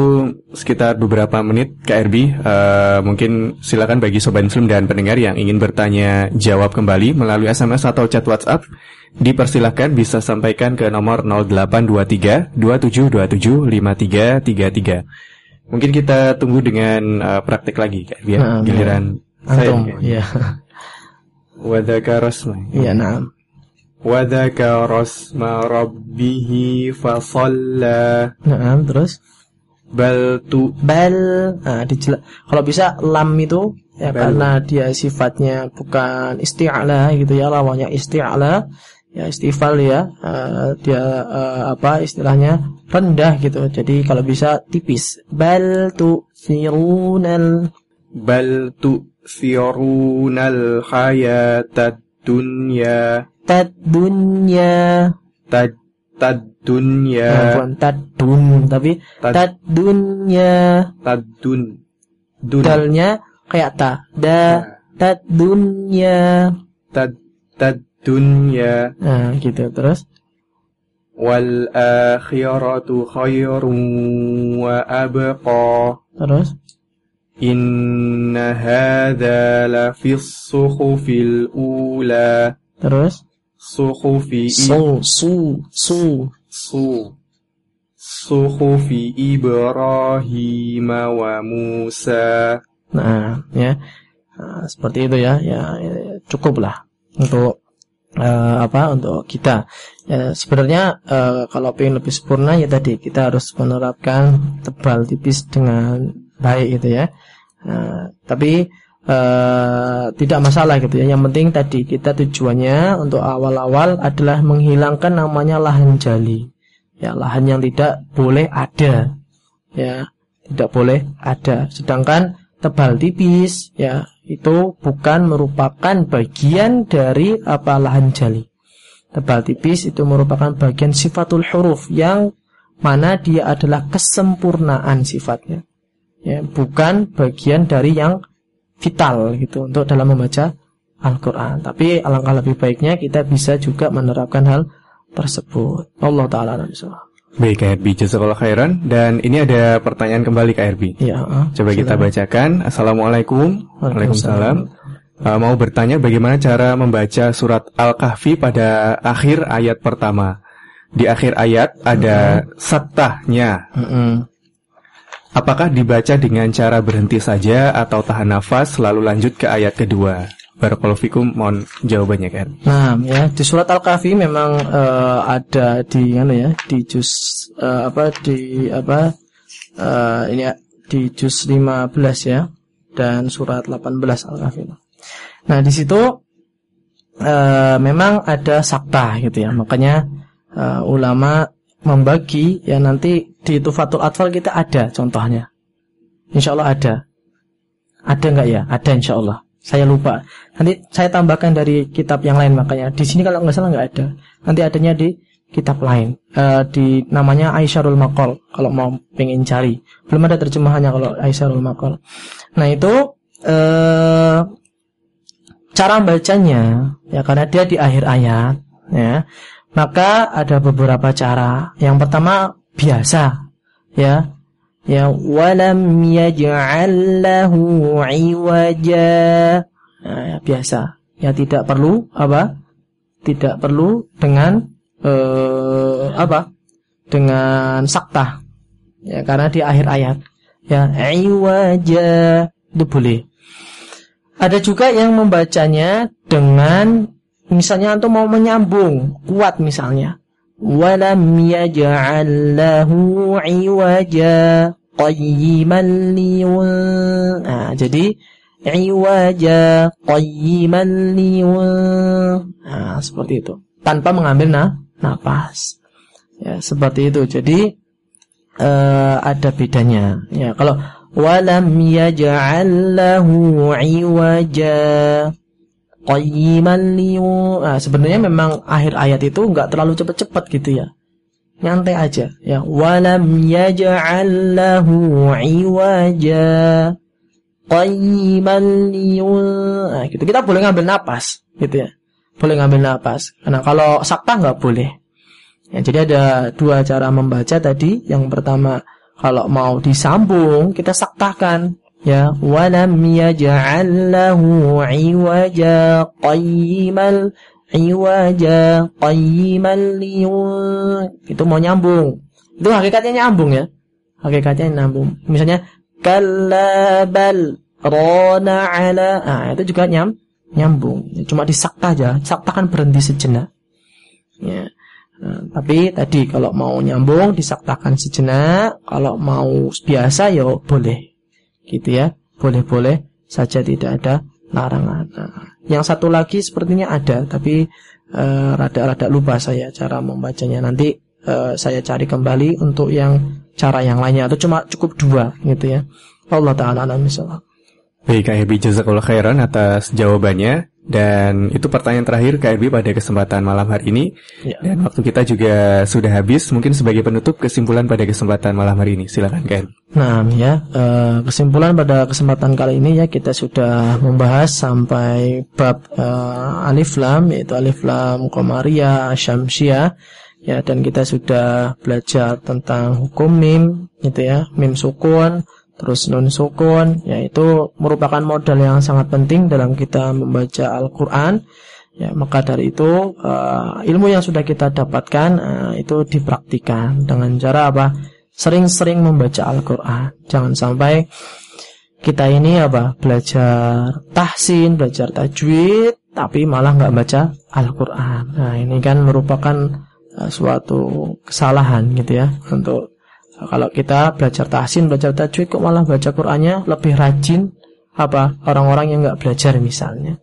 sekitar beberapa menit KRB. Uh, eh, mungkin silakan bagi sobat muslim dan pendengar yang ingin bertanya jawab kembali melalui SMS atau chat WhatsApp. Dipersilahkan bisa sampaikan ke nomor 0823 2727 5333. Mungkin kita tunggu dengan uh, praktek lagi kan biar nah, giliran saya. ya. Wadaka rasma. Iya, na'am. Wadaka rasma rabbihi fasalla. Na'am, terus bal tu bal nah, dijela kalau bisa lam itu ya bal. karena dia sifatnya bukan isti'ala gitu ya lawannya isti'ala ya istifal ya. Uh, dia uh, apa istilahnya rendah gitu. Jadi kalau bisa tipis. Bal tu sirunal. Bal tu sirunal hayatad dunya. Tad dunya. Tad tad dunya. Nah, bukan tad dun tapi tad, tad dunya. Tad dun. Dun. Dalnya kayak ta. Da nah. tad dunya. Tad tad dunya. Nah, gitu terus. Wal akhiratu khairun wa abqa. Terus. Inna hadza la fi suhufil ula. Terus. Suhufi su su su su suhufi Ibrahim wa Musa. Nah, ya. Nah, seperti itu ya. Ya, ya cukuplah untuk uh, apa untuk kita. Ya sebenarnya uh, kalau ingin lebih sempurna ya tadi kita harus menerapkan tebal tipis dengan baik gitu ya. Uh, tapi uh, tidak masalah gitu ya. Yang penting tadi kita tujuannya untuk awal-awal adalah menghilangkan namanya lahan jali. Ya lahan yang tidak boleh ada. Ya tidak boleh ada. Sedangkan tebal tipis ya itu bukan merupakan bagian dari apa lahan jali. Tebal tipis itu merupakan bagian sifatul huruf yang mana dia adalah kesempurnaan sifatnya. Ya, bukan bagian dari yang vital gitu untuk dalam membaca Al-Qur'an. Tapi alangkah lebih baiknya kita bisa juga menerapkan hal tersebut. Allah taala Baik KRB, jazakallah khairan. Dan ini ada pertanyaan kembali KRB ya, uh, Coba kita bacakan. Assalamualaikum. Waalaikumsalam. Uh, Mau bertanya bagaimana cara membaca surat Al-Kahfi pada akhir ayat pertama. Di akhir ayat ada saktahnya. Mm-mm. Apakah dibaca dengan cara berhenti saja atau tahan nafas lalu lanjut ke ayat kedua? Barakallahu fikum, mohon jawabannya kan. Nah, ya di surat Al-Kahfi memang eh, ada di anu ya, di juz eh, apa di apa eh, ini ya, di juz 15 ya dan surat 18 Al-Kahfi. Nah, di situ eh, memang ada sakta gitu ya. Makanya eh, ulama membagi ya nanti di Tufatul Atfal kita ada contohnya. Insya Allah ada. Ada nggak ya? Ada insya Allah. Saya lupa. Nanti saya tambahkan dari kitab yang lain makanya. Di sini kalau nggak salah nggak ada. Nanti adanya di kitab lain. Eh, di namanya Aisyarul Maqal. Kalau mau pengen cari. Belum ada terjemahannya kalau Aisyarul Maqal. Nah itu eh, cara bacanya ya karena dia di akhir ayat ya maka ada beberapa cara. Yang pertama biasa ya ya walam yaj'al lahu iwaja. Nah, ya, biasa. Ya tidak perlu apa? Tidak perlu dengan eh, apa? Dengan sakta ya karena di akhir ayat. Ya iwaja. Itu boleh. Ada juga yang membacanya dengan misalnya antum mau menyambung kuat misalnya walam yaj'al lahu iwaja qayyiman liyun nah, jadi iwaja qayyiman liyun nah, seperti itu. Tanpa mengambil na nafas. Ya seperti itu. Jadi eh, ada bedanya. Ya kalau walam yaj'al lahu iwaja qayyiman liyu. Nah, sebenarnya memang akhir ayat itu enggak terlalu cepat-cepat gitu ya. Nyantai aja ya. Walam yaj'al lahu iwaja qayyiman. Nah, gitu. Kita boleh ngambil napas gitu ya. Boleh ngambil napas. Karena kalau sakta enggak boleh. Ya, jadi ada dua cara membaca tadi. Yang pertama kalau mau disambung kita saktakan ya walam yaj'al lahu iwaja qayyimal iwaja qayyimal liyun. Itu mau nyambung. Itu hakikatnya nyambung ya. Hakikatnya nyambung. Misalnya kalabal rona ala. Ah itu juga nyam nyambung. Cuma disakta aja. Saktakan berhenti sejenak. Ya. Nah, tapi tadi kalau mau nyambung disaktakan sejenak, kalau mau biasa ya boleh gitu ya. Boleh-boleh saja tidak ada larangan. Nah, yang satu lagi sepertinya ada tapi eh, rada-rada uh, lupa saya cara membacanya. Nanti uh, saya cari kembali untuk yang cara yang lainnya. Atau cuma cukup dua gitu ya. Allah taala alam Baik Kak Hebi jazakallah khairan atas jawabannya dan itu pertanyaan terakhir KRB pada kesempatan malam hari ini. Ya. Dan waktu kita juga sudah habis. Mungkin sebagai penutup kesimpulan pada kesempatan malam hari ini. Silakan KRB. Nah ya, eh, kesimpulan pada kesempatan kali ini ya kita sudah membahas sampai bab uh, alif lam yaitu alif lam komaria syamsia ya dan kita sudah belajar tentang hukum mim gitu ya, mim sukun Terus nun sukun yaitu merupakan modal yang sangat penting dalam kita membaca Al-Qur'an. Ya, maka dari itu uh, ilmu yang sudah kita dapatkan uh, itu dipraktikkan dengan cara apa? Sering-sering membaca Al-Qur'an. Jangan sampai kita ini apa? Belajar tahsin, belajar tajwid tapi malah nggak baca Al-Qur'an. Nah, ini kan merupakan uh, suatu kesalahan gitu ya untuk kalau kita belajar tahsin, belajar tajwid kok malah baca Qur'annya lebih rajin apa orang-orang yang nggak belajar misalnya.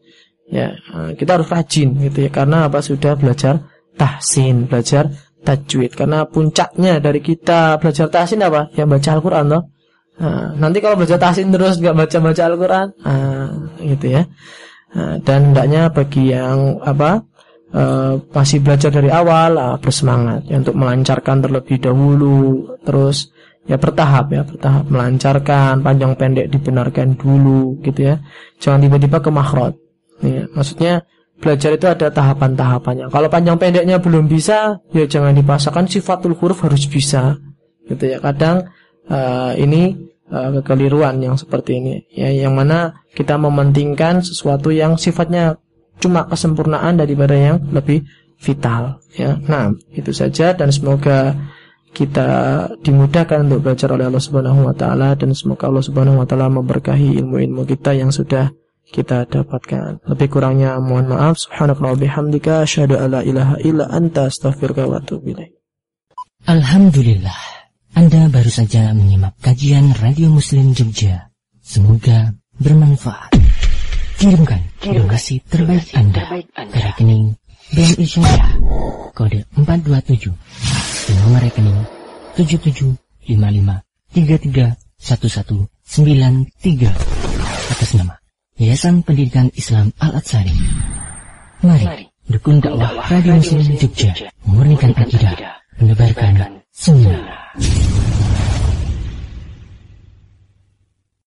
Ya, eh, kita harus rajin gitu ya karena apa sudah belajar tahsin, belajar tajwid. Karena puncaknya dari kita belajar tahsin apa? Ya baca Al-Qur'an loh. Nah, nanti kalau belajar tahsin terus nggak baca-baca Al-Qur'an, nah, gitu ya. Dan hendaknya bagi yang apa uh, belajar dari awal uh, bersemangat ya, untuk melancarkan terlebih dahulu terus ya bertahap ya bertahap. Melancarkan panjang pendek dibenarkan dulu gitu ya. Jangan tiba-tiba ke makhraj. Ya, maksudnya belajar itu ada tahapan-tahapannya. Kalau panjang pendeknya belum bisa ya jangan dipaksakan sifatul huruf harus bisa gitu ya. Kadang uh, ini uh, kekeliruan yang seperti ini. Ya yang mana kita mementingkan sesuatu yang sifatnya cuma kesempurnaan daripada yang lebih vital ya. Nah, itu saja dan semoga kita dimudahkan untuk belajar oleh Allah Subhanahu wa taala dan semoga Allah Subhanahu wa taala memberkahi ilmu-ilmu kita yang sudah kita dapatkan. Lebih kurangnya mohon maaf. Subhanakallah bihamdika asyhadu alla ilaha illa anta astaghfiruka wa atubu. Alhamdulillah, Anda baru saja menyimak kajian Radio Muslim Jogja. Semoga bermanfaat. Kirimkan donasi terbaik Anda. ke rekening BNI Syariah kode 427 ke nomor rekening 7755331193 atas nama Yayasan Pendidikan Islam Al-Atsari. Mari dukung dakwah Radio Muslim Jogja, memurnikan akidah, menebarkan sunnah.